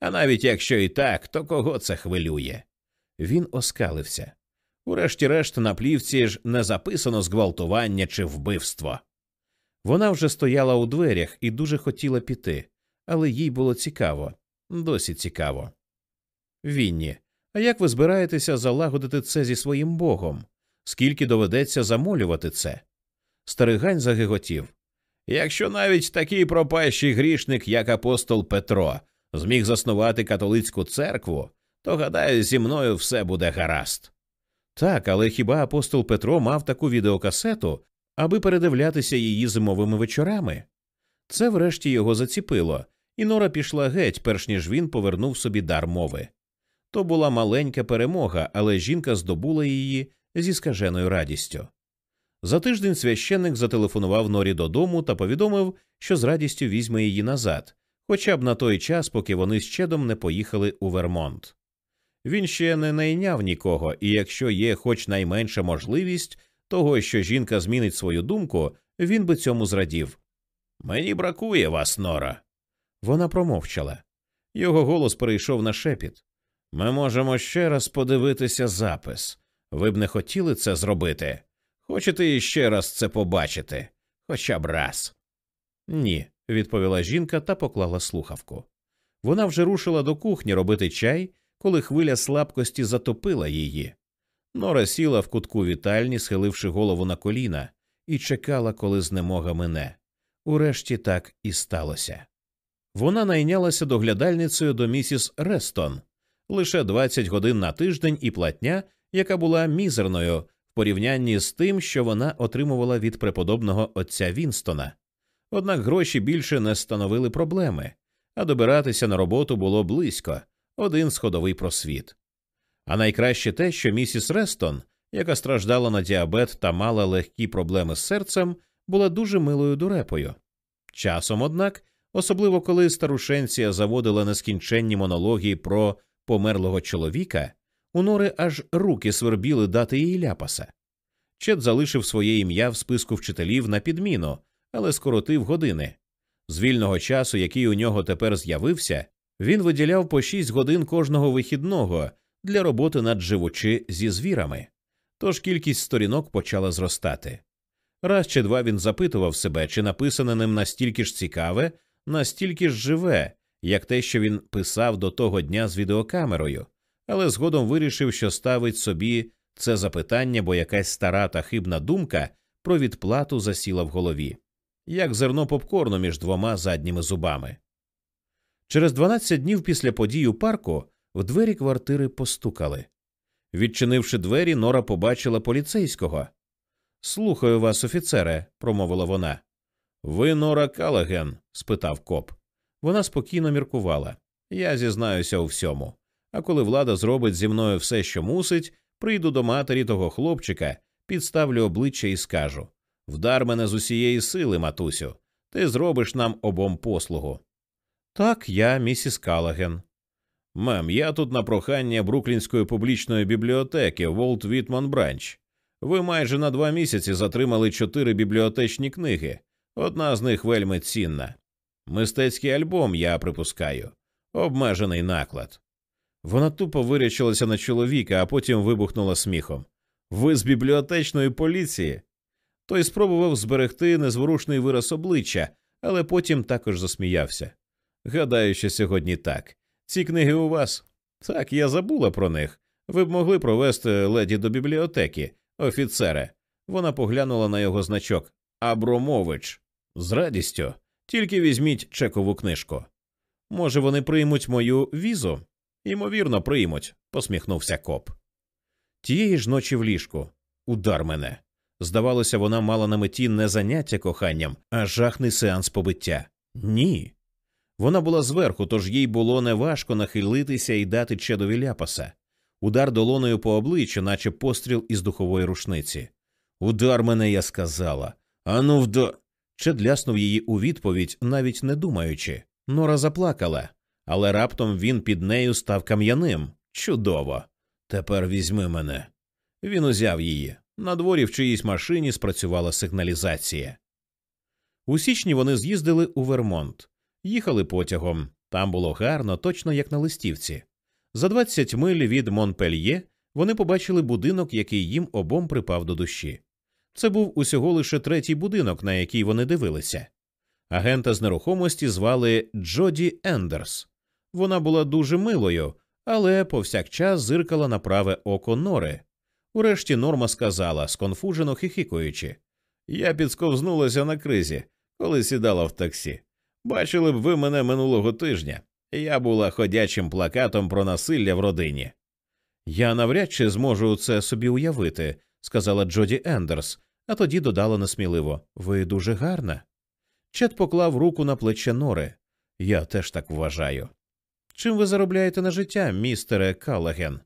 А навіть якщо і так, то кого це хвилює? Він оскалився. Урешті-решт на плівці ж не записано зґвалтування чи вбивство. Вона вже стояла у дверях і дуже хотіла піти, але їй було цікаво, досі цікаво. Вінні, а як ви збираєтеся залагодити це зі своїм богом? Скільки доведеться замолювати це? Старигань загиготів. Якщо навіть такий пропащий грішник, як апостол Петро, зміг заснувати католицьку церкву, то гадаю, зі мною все буде гаразд. Так, але хіба апостол Петро мав таку відеокасету, аби передивлятися її зимовими вечорами? Це врешті його заціпило, і Нора пішла геть, перш ніж він повернув собі дар мови. То була маленька перемога, але жінка здобула її зі скаженою радістю. За тиждень священник зателефонував Норі додому та повідомив, що з радістю візьме її назад, хоча б на той час, поки вони з Чедом не поїхали у Вермонт. Він ще не найняв нікого, і якщо є хоч найменша можливість того, що жінка змінить свою думку, він би цьому зрадів. Мені бракує вас, Нора. Вона промовчала. Його голос перейшов на шепіт. Ми можемо ще раз подивитися запис. Ви б не хотіли це зробити? Хочете іще раз це побачити? Хоча б раз. Ні, відповіла жінка та поклала слухавку. Вона вже рушила до кухні робити чай, коли хвиля слабкості затопила її. Нора сіла в кутку вітальні, схиливши голову на коліна, і чекала, коли знемога мине. Урешті так і сталося. Вона найнялася доглядальницею до місіс Рестон лише 20 годин на тиждень і платня, яка була мізерною в порівнянні з тим, що вона отримувала від преподобного отця Вінстона. Однак гроші більше не становили проблеми, а добиратися на роботу було близько один сходовий просвіт. А найкраще те, що місіс Рестон, яка страждала на діабет та мала легкі проблеми з серцем, була дуже милою дурепою. Часом, однак, особливо коли старушенція заводила нескінченні монології про померлого чоловіка, у Нори аж руки свербіли дати їй ляпаса. Чет залишив своє ім'я в списку вчителів на підміну, але скоротив години. З вільного часу, який у нього тепер з'явився, він виділяв по шість годин кожного вихідного для роботи над живучи зі звірами, тож кількість сторінок почала зростати. Раз чи два він запитував себе, чи написане ним настільки ж цікаве, настільки ж живе, як те, що він писав до того дня з відеокамерою, але згодом вирішив, що ставить собі це запитання, бо якась стара та хибна думка про відплату засіла в голові, як зерно попкорну між двома задніми зубами. Через 12 днів після подій у парку в двері квартири постукали. Відчинивши двері, Нора побачила поліцейського. Слухаю вас, офіцере, промовила вона. Ви Нора Калаген? спитав коп. Вона спокійно міркувала. Я зізнаюся у всьому. А коли влада зробить зі мною все, що мусить, прийду до матері того хлопчика, підставлю обличчя і скажу Вдар мене з усієї сили, матусю, ти зробиш нам обом послугу. Так, я, місіс Калаген. Мем, я тут на прохання Бруклінської публічної бібліотеки Волт Вітман Бранч. Ви майже на два місяці затримали чотири бібліотечні книги. Одна з них вельми цінна. Мистецький альбом, я припускаю, обмежений наклад. Вона тупо вирячилася на чоловіка, а потім вибухнула сміхом. Ви з бібліотечної поліції? Той спробував зберегти незворушний вираз обличчя, але потім також засміявся. Гадаю, що сьогодні так. Ці книги у вас. Так, я забула про них. Ви б могли провести леді до бібліотеки, офіцере. Вона поглянула на його значок Абромович. З радістю. Тільки візьміть чекову книжку. Може, вони приймуть мою візу? Ймовірно, приймуть, посміхнувся коп. Тієї ж ночі в ліжку. Удар мене. Здавалося, вона мала на меті не заняття коханням, а жахний сеанс побиття. Ні. Вона була зверху, тож їй було неважко нахилитися і дати чедові ляпаса. Удар долоною по обличчю, наче постріл із духової рушниці. Удар мене, я сказала. Ану вдо. Чед ляснув її у відповідь, навіть не думаючи. Нора заплакала, але раптом він під нею став кам'яним. Чудово. Тепер візьми мене. Він узяв її. На дворі в чиїсь машині спрацювала сигналізація. У січні вони з'їздили у Вермонт, їхали потягом. Там було гарно, точно як на листівці. За 20 миль від Монпельє вони побачили будинок, який їм обом припав до душі. Це був усього лише третій будинок, на який вони дивилися. Агента з нерухомості звали Джоді Ендерс. Вона була дуже милою, але повсякчас зиркала на праве око Нори. Урешті Норма сказала, сконфужено хихикуючи Я підсковзнулася на кризі, коли сідала в таксі. Бачили б ви мене минулого тижня. Я була ходячим плакатом про насилля в родині. Я навряд чи зможу це собі уявити, сказала Джоді Ендерс, а тоді додала несміливо Ви дуже гарна. Чет поклав руку на плече Нори. Я теж так вважаю. Чим ви заробляєте на життя, містере Калаген?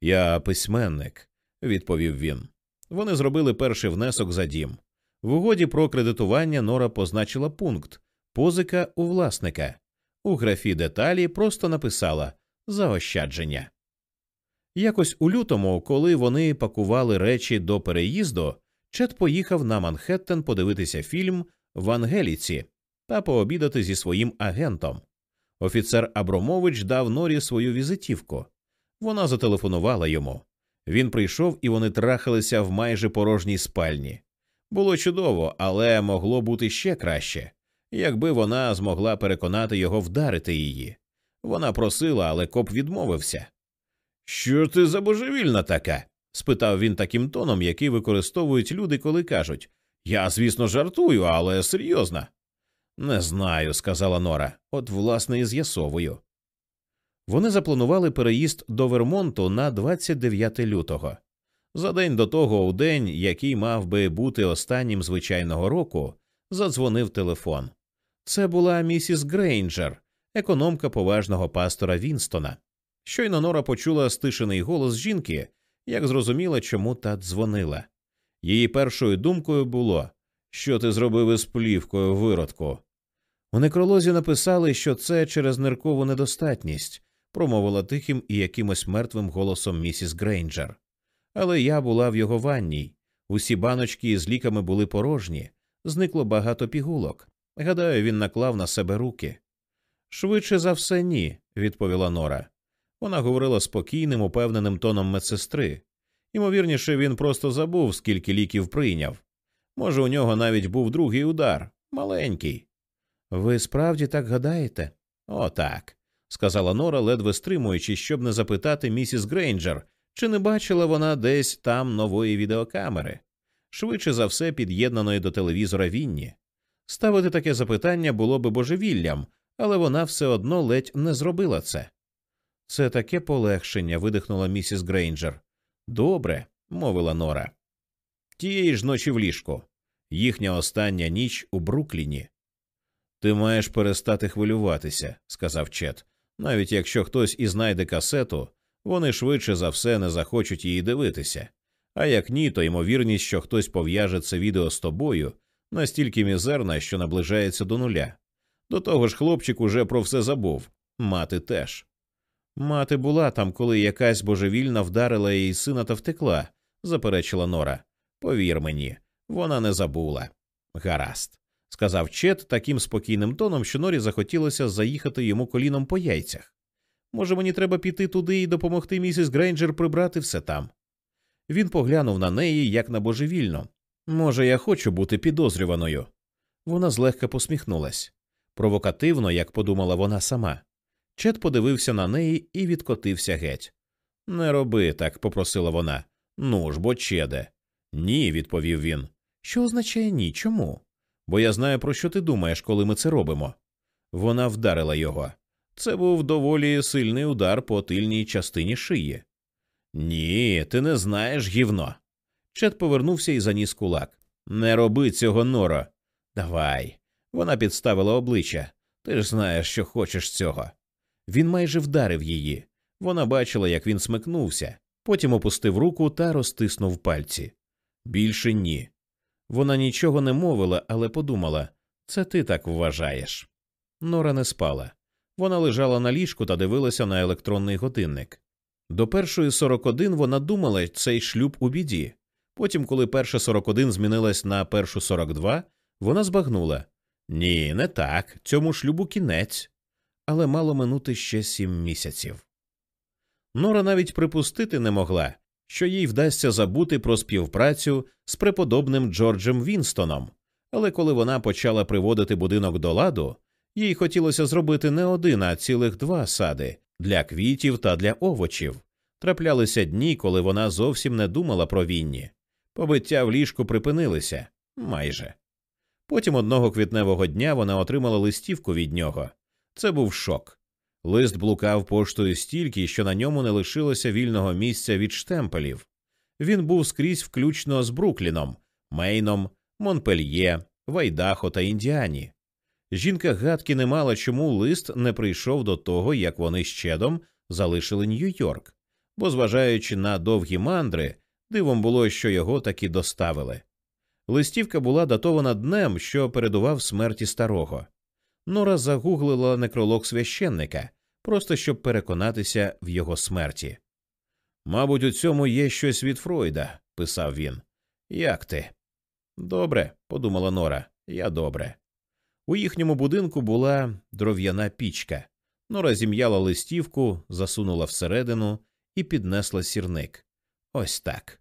Я письменник, відповів він. Вони зробили перший внесок за дім. В угоді про кредитування Нора позначила пункт позика у власника. У графі деталі просто написала заощадження. Якось у лютому, коли вони пакували речі до переїзду, Чет поїхав на Манхеттен подивитися фільм в Ангеліці та пообідати зі своїм агентом. Офіцер Абромович дав Норі свою візитівку. Вона зателефонувала йому. Він прийшов і вони трахалися в майже порожній спальні. Було чудово, але могло бути ще краще, якби вона змогла переконати його вдарити її. Вона просила, але коп відмовився. Що ти за божевільна така? спитав він таким тоном, який використовують люди, коли кажуть Я, звісно, жартую, але серйозно. Не знаю, сказала Нора. От, власне, і з'ясовую. Вони запланували переїзд до Вермонту на 29 лютого. За день до того, у день, який мав би бути останнім звичайного року, задзвонив телефон. Це була місіс Грейнджер, економка поважного пастора Вінстона. Щойно Нора почула стишений голос жінки, як зрозуміла, чому та дзвонила. Її першою думкою було що ти зробив із плівкою виродку. У некролозі написали, що це через ниркову недостатність, промовила тихим і якимось мертвим голосом місіс Грейнджер. Але я була в його ванній. Усі баночки з ліками були порожні, зникло багато пігулок. Гадаю, він наклав на себе руки. Швидше за все, ні, відповіла Нора. Вона говорила спокійним, упевненим тоном медсестри. Ймовірніше, він просто забув, скільки ліків прийняв. Може, у нього навіть був другий удар, маленький. Ви справді так гадаєте? Отак, сказала Нора, ледве стримуючи, щоб не запитати місіс Грейнджер, чи не бачила вона десь там нової відеокамери, швидше за все під'єднаної до телевізора Вінні. Ставити таке запитання було би божевіллям, але вона все одно ледь не зробила це. Це таке полегшення. видихнула місіс Грейнджер. Добре, мовила Нора. Тієї ж ночі в ліжку. Їхня остання ніч у Брукліні. Ти маєш перестати хвилюватися, сказав Чет. Навіть якщо хтось і знайде касету, вони швидше за все не захочуть її дивитися. А як ні, то ймовірність, що хтось пов'яже це відео з тобою, настільки мізерна, що наближається до нуля. До того ж, хлопчик уже про все забув, мати теж. Мати була там, коли якась божевільна вдарила її сина та втекла, заперечила Нора. Повір мені, вона не забула. Гаразд, сказав Чет таким спокійним тоном, що Норі захотілося заїхати йому коліном по яйцях. Може, мені треба піти туди і допомогти місіс Грейнджер прибрати все там. Він поглянув на неї, як на божевільну. Може, я хочу бути підозрюваною. Вона злегка посміхнулась. Провокативно, як подумала вона сама. Чет подивився на неї і відкотився геть. Не роби так, попросила вона. Ну ж бо, Чеде. Ні, відповів він. Що означає ні? Чому? Бо я знаю, про що ти думаєш, коли ми це робимо. Вона вдарила його. Це був доволі сильний удар по тильній частині шиї. Ні, ти не знаєш гівно. Чет повернувся і заніс кулак. Не роби цього, Норо. Давай. Вона підставила обличчя. Ти ж знаєш, що хочеш цього. Він майже вдарив її. Вона бачила, як він смикнувся, потім опустив руку та розтиснув пальці. Більше ні. Вона нічого не мовила, але подумала це ти так вважаєш. Нора не спала. Вона лежала на ліжку та дивилася на електронний годинник. До першої 41 вона думала цей шлюб у біді. Потім, коли перша 41 змінилась на першу 42, вона збагнула ні, не так, цьому шлюбу кінець. Але мало минути ще сім місяців. Нора навіть припустити не могла, що їй вдасться забути про співпрацю з преподобним Джорджем Вінстоном. Але коли вона почала приводити будинок до ладу, їй хотілося зробити не один, а цілих два сади для квітів та для овочів. Траплялися дні, коли вона зовсім не думала про вінні. Побиття в ліжку припинилися майже. Потім одного квітневого дня вона отримала листівку від нього. Це був шок. Лист блукав поштою стільки, що на ньому не лишилося вільного місця від штемпелів. Він був скрізь включно з Брукліном, Мейном, Монпельє, Вайдахо та Індіані. Жінка гадки не мала, чому лист не прийшов до того, як вони з Чедом залишили Нью-Йорк, бо, зважаючи на довгі мандри, дивом було, що його таки доставили. Листівка була датована днем, що передував смерті старого. Нора загуглила некролог священника, просто щоб переконатися в його смерті. Мабуть, у цьому є щось від Фройда, писав він. Як ти? Добре, подумала Нора, я добре. У їхньому будинку була дров'яна пічка. Нора зім'яла листівку, засунула всередину і піднесла сірник. Ось так.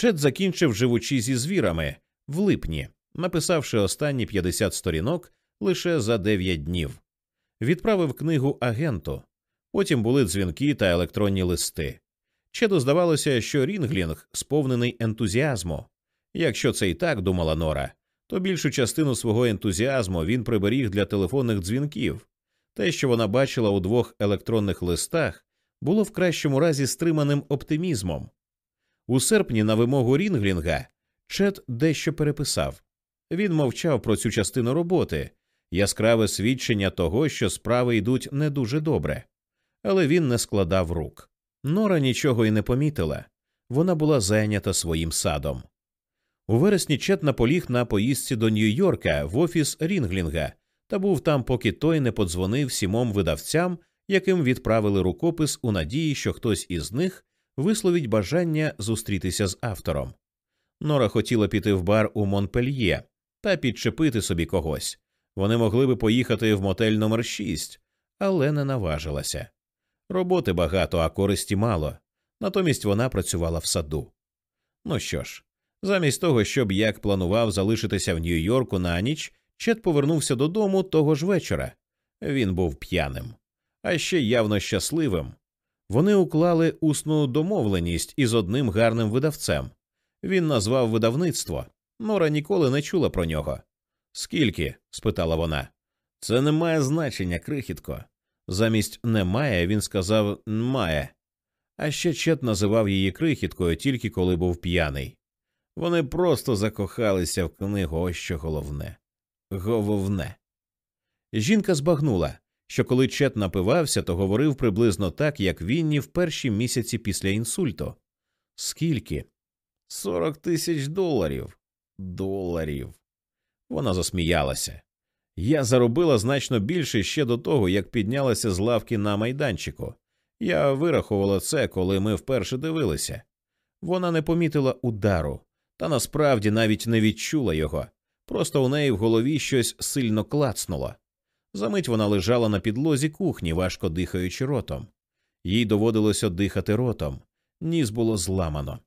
Чет закінчив живучи зі звірами в липні, написавши останні 50 сторінок лише за 9 днів. Відправив книгу агенту. Потім були дзвінки та електронні листи. Чеду здавалося, що Рінглінг сповнений ентузіазму. Якщо це і так думала Нора, то більшу частину свого ентузіазму він приберіг для телефонних дзвінків. Те, що вона бачила у двох електронних листах, було в кращому разі стриманим оптимізмом. У серпні, на вимогу Рінглінга, Чед дещо переписав. Він мовчав про цю частину роботи, яскраве свідчення того, що справи йдуть не дуже добре, але він не складав рук. Нора нічого й не помітила вона була зайнята своїм садом. У вересні Чед наполіг на поїздці до Нью-Йорка в офіс Рінглінга та був там, поки той не подзвонив сімом видавцям, яким відправили рукопис у надії, що хтось із них висловить бажання зустрітися з автором. Нора хотіла піти в бар у Монпельє та підчепити собі когось. Вони могли би поїхати в мотель номер 6 але не наважилася. Роботи багато, а користі мало. Натомість вона працювала в саду. Ну що ж, замість того, щоб як планував залишитися в Нью-Йорку на ніч, Чет повернувся додому того ж вечора. Він був п'яним, а ще явно щасливим. Вони уклали усну домовленість із одним гарним видавцем. Він назвав видавництво. Нора ніколи не чула про нього. Скільки? спитала вона. Це не має значення, крихітко. Замість немає він сказав має. А ще Чет називав її крихіткою тільки коли був п'яний. Вони просто закохалися в книгу, ось що головне. Головне. Жінка збагнула, що коли Чет напивався, то говорив приблизно так, як Вінні в перші місяці після інсульту. Скільки? Сорок тисяч доларів. Доларів. Вона засміялася. Я заробила значно більше ще до того, як піднялася з лавки на майданчику. Я вирахувала це, коли ми вперше дивилися. Вона не помітила удару, та насправді навіть не відчула його. Просто у неї в голові щось сильно клацнуло. Замить вона лежала на підлозі кухні, важко дихаючи ротом. Їй доводилося дихати ротом. Ніс було зламано.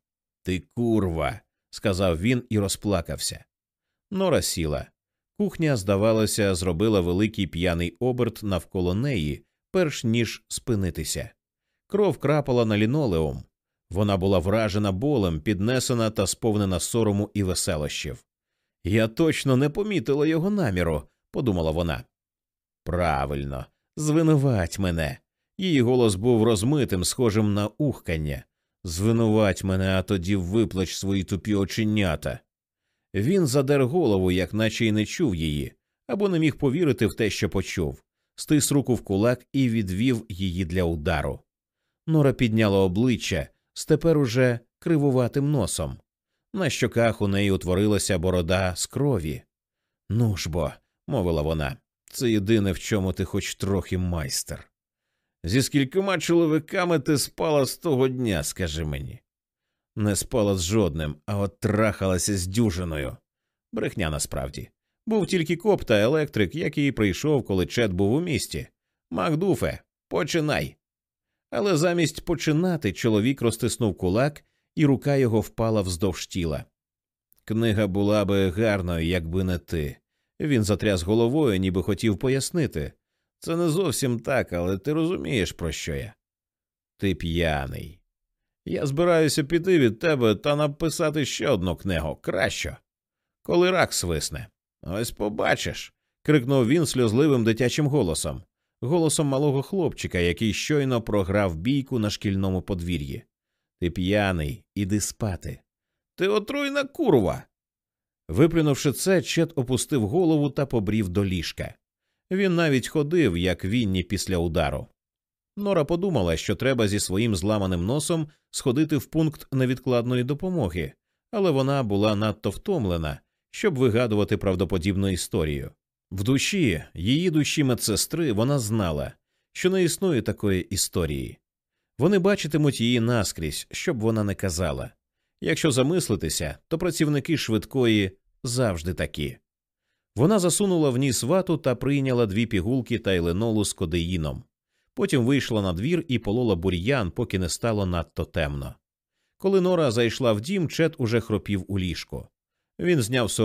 Ти курва, сказав він і розплакався. Нора сіла. Кухня, здавалося, зробила великий п'яний оберт навколо неї, перш ніж спинитися. Кров крапала на лінолеум. Вона була вражена болем, піднесена та сповнена сорому і веселощів. Я точно не помітила його наміру, подумала вона. Правильно, звинувать мене. Її голос був розмитим, схожим на ухкання. Звинувать мене, а тоді виплач свої тупі оченята. Він задер голову, як наче й не чув її, або не міг повірити в те, що почув, стис руку в кулак і відвів її для удару. Нора підняла обличчя з тепер уже кривуватим носом. На щоках у неї утворилася борода з крові. Ну ж бо, мовила вона, це єдине, в чому ти хоч трохи майстер. Зі скількома чоловіками ти спала з того дня, скажи мені. Не спала з жодним, а от трахалася з дюжиною. Брехня насправді. Був тільки коп та електрик, який прийшов, коли Чет був у місті. Макдуфе, починай. Але замість починати чоловік розтиснув кулак, і рука його впала вздовж тіла. Книга була би гарною, якби не ти. Він затряс головою, ніби хотів пояснити. Це не зовсім так, але ти розумієш, про що я. Ти п'яний. Я збираюся піти від тебе та написати ще одну книгу краще. Коли рак свисне. Ось побачиш. крикнув він сльозливим дитячим голосом, голосом малого хлопчика, який щойно програв бійку на шкільному подвір'ї. Ти п'яний, іди спати. Ти отруйна курва. Виплюнувши це, Чет опустив голову та побрів до ліжка. Він навіть ходив, як Вінні після удару. Нора подумала, що треба зі своїм зламаним носом сходити в пункт невідкладної допомоги, але вона була надто втомлена, щоб вигадувати правдоподібну історію. В душі, її душі медсестри, вона знала, що не існує такої історії. Вони бачитимуть її наскрізь, щоб вона не казала. Якщо замислитися, то працівники швидкої завжди такі. Вона засунула в ніс вату та прийняла дві пігулки тайленолу з кодеїном. Потім вийшла на двір і полола бур'ян, поки не стало надто темно. Коли Нора зайшла в дім, Чет уже хропів у ліжко. Він зняв сорочку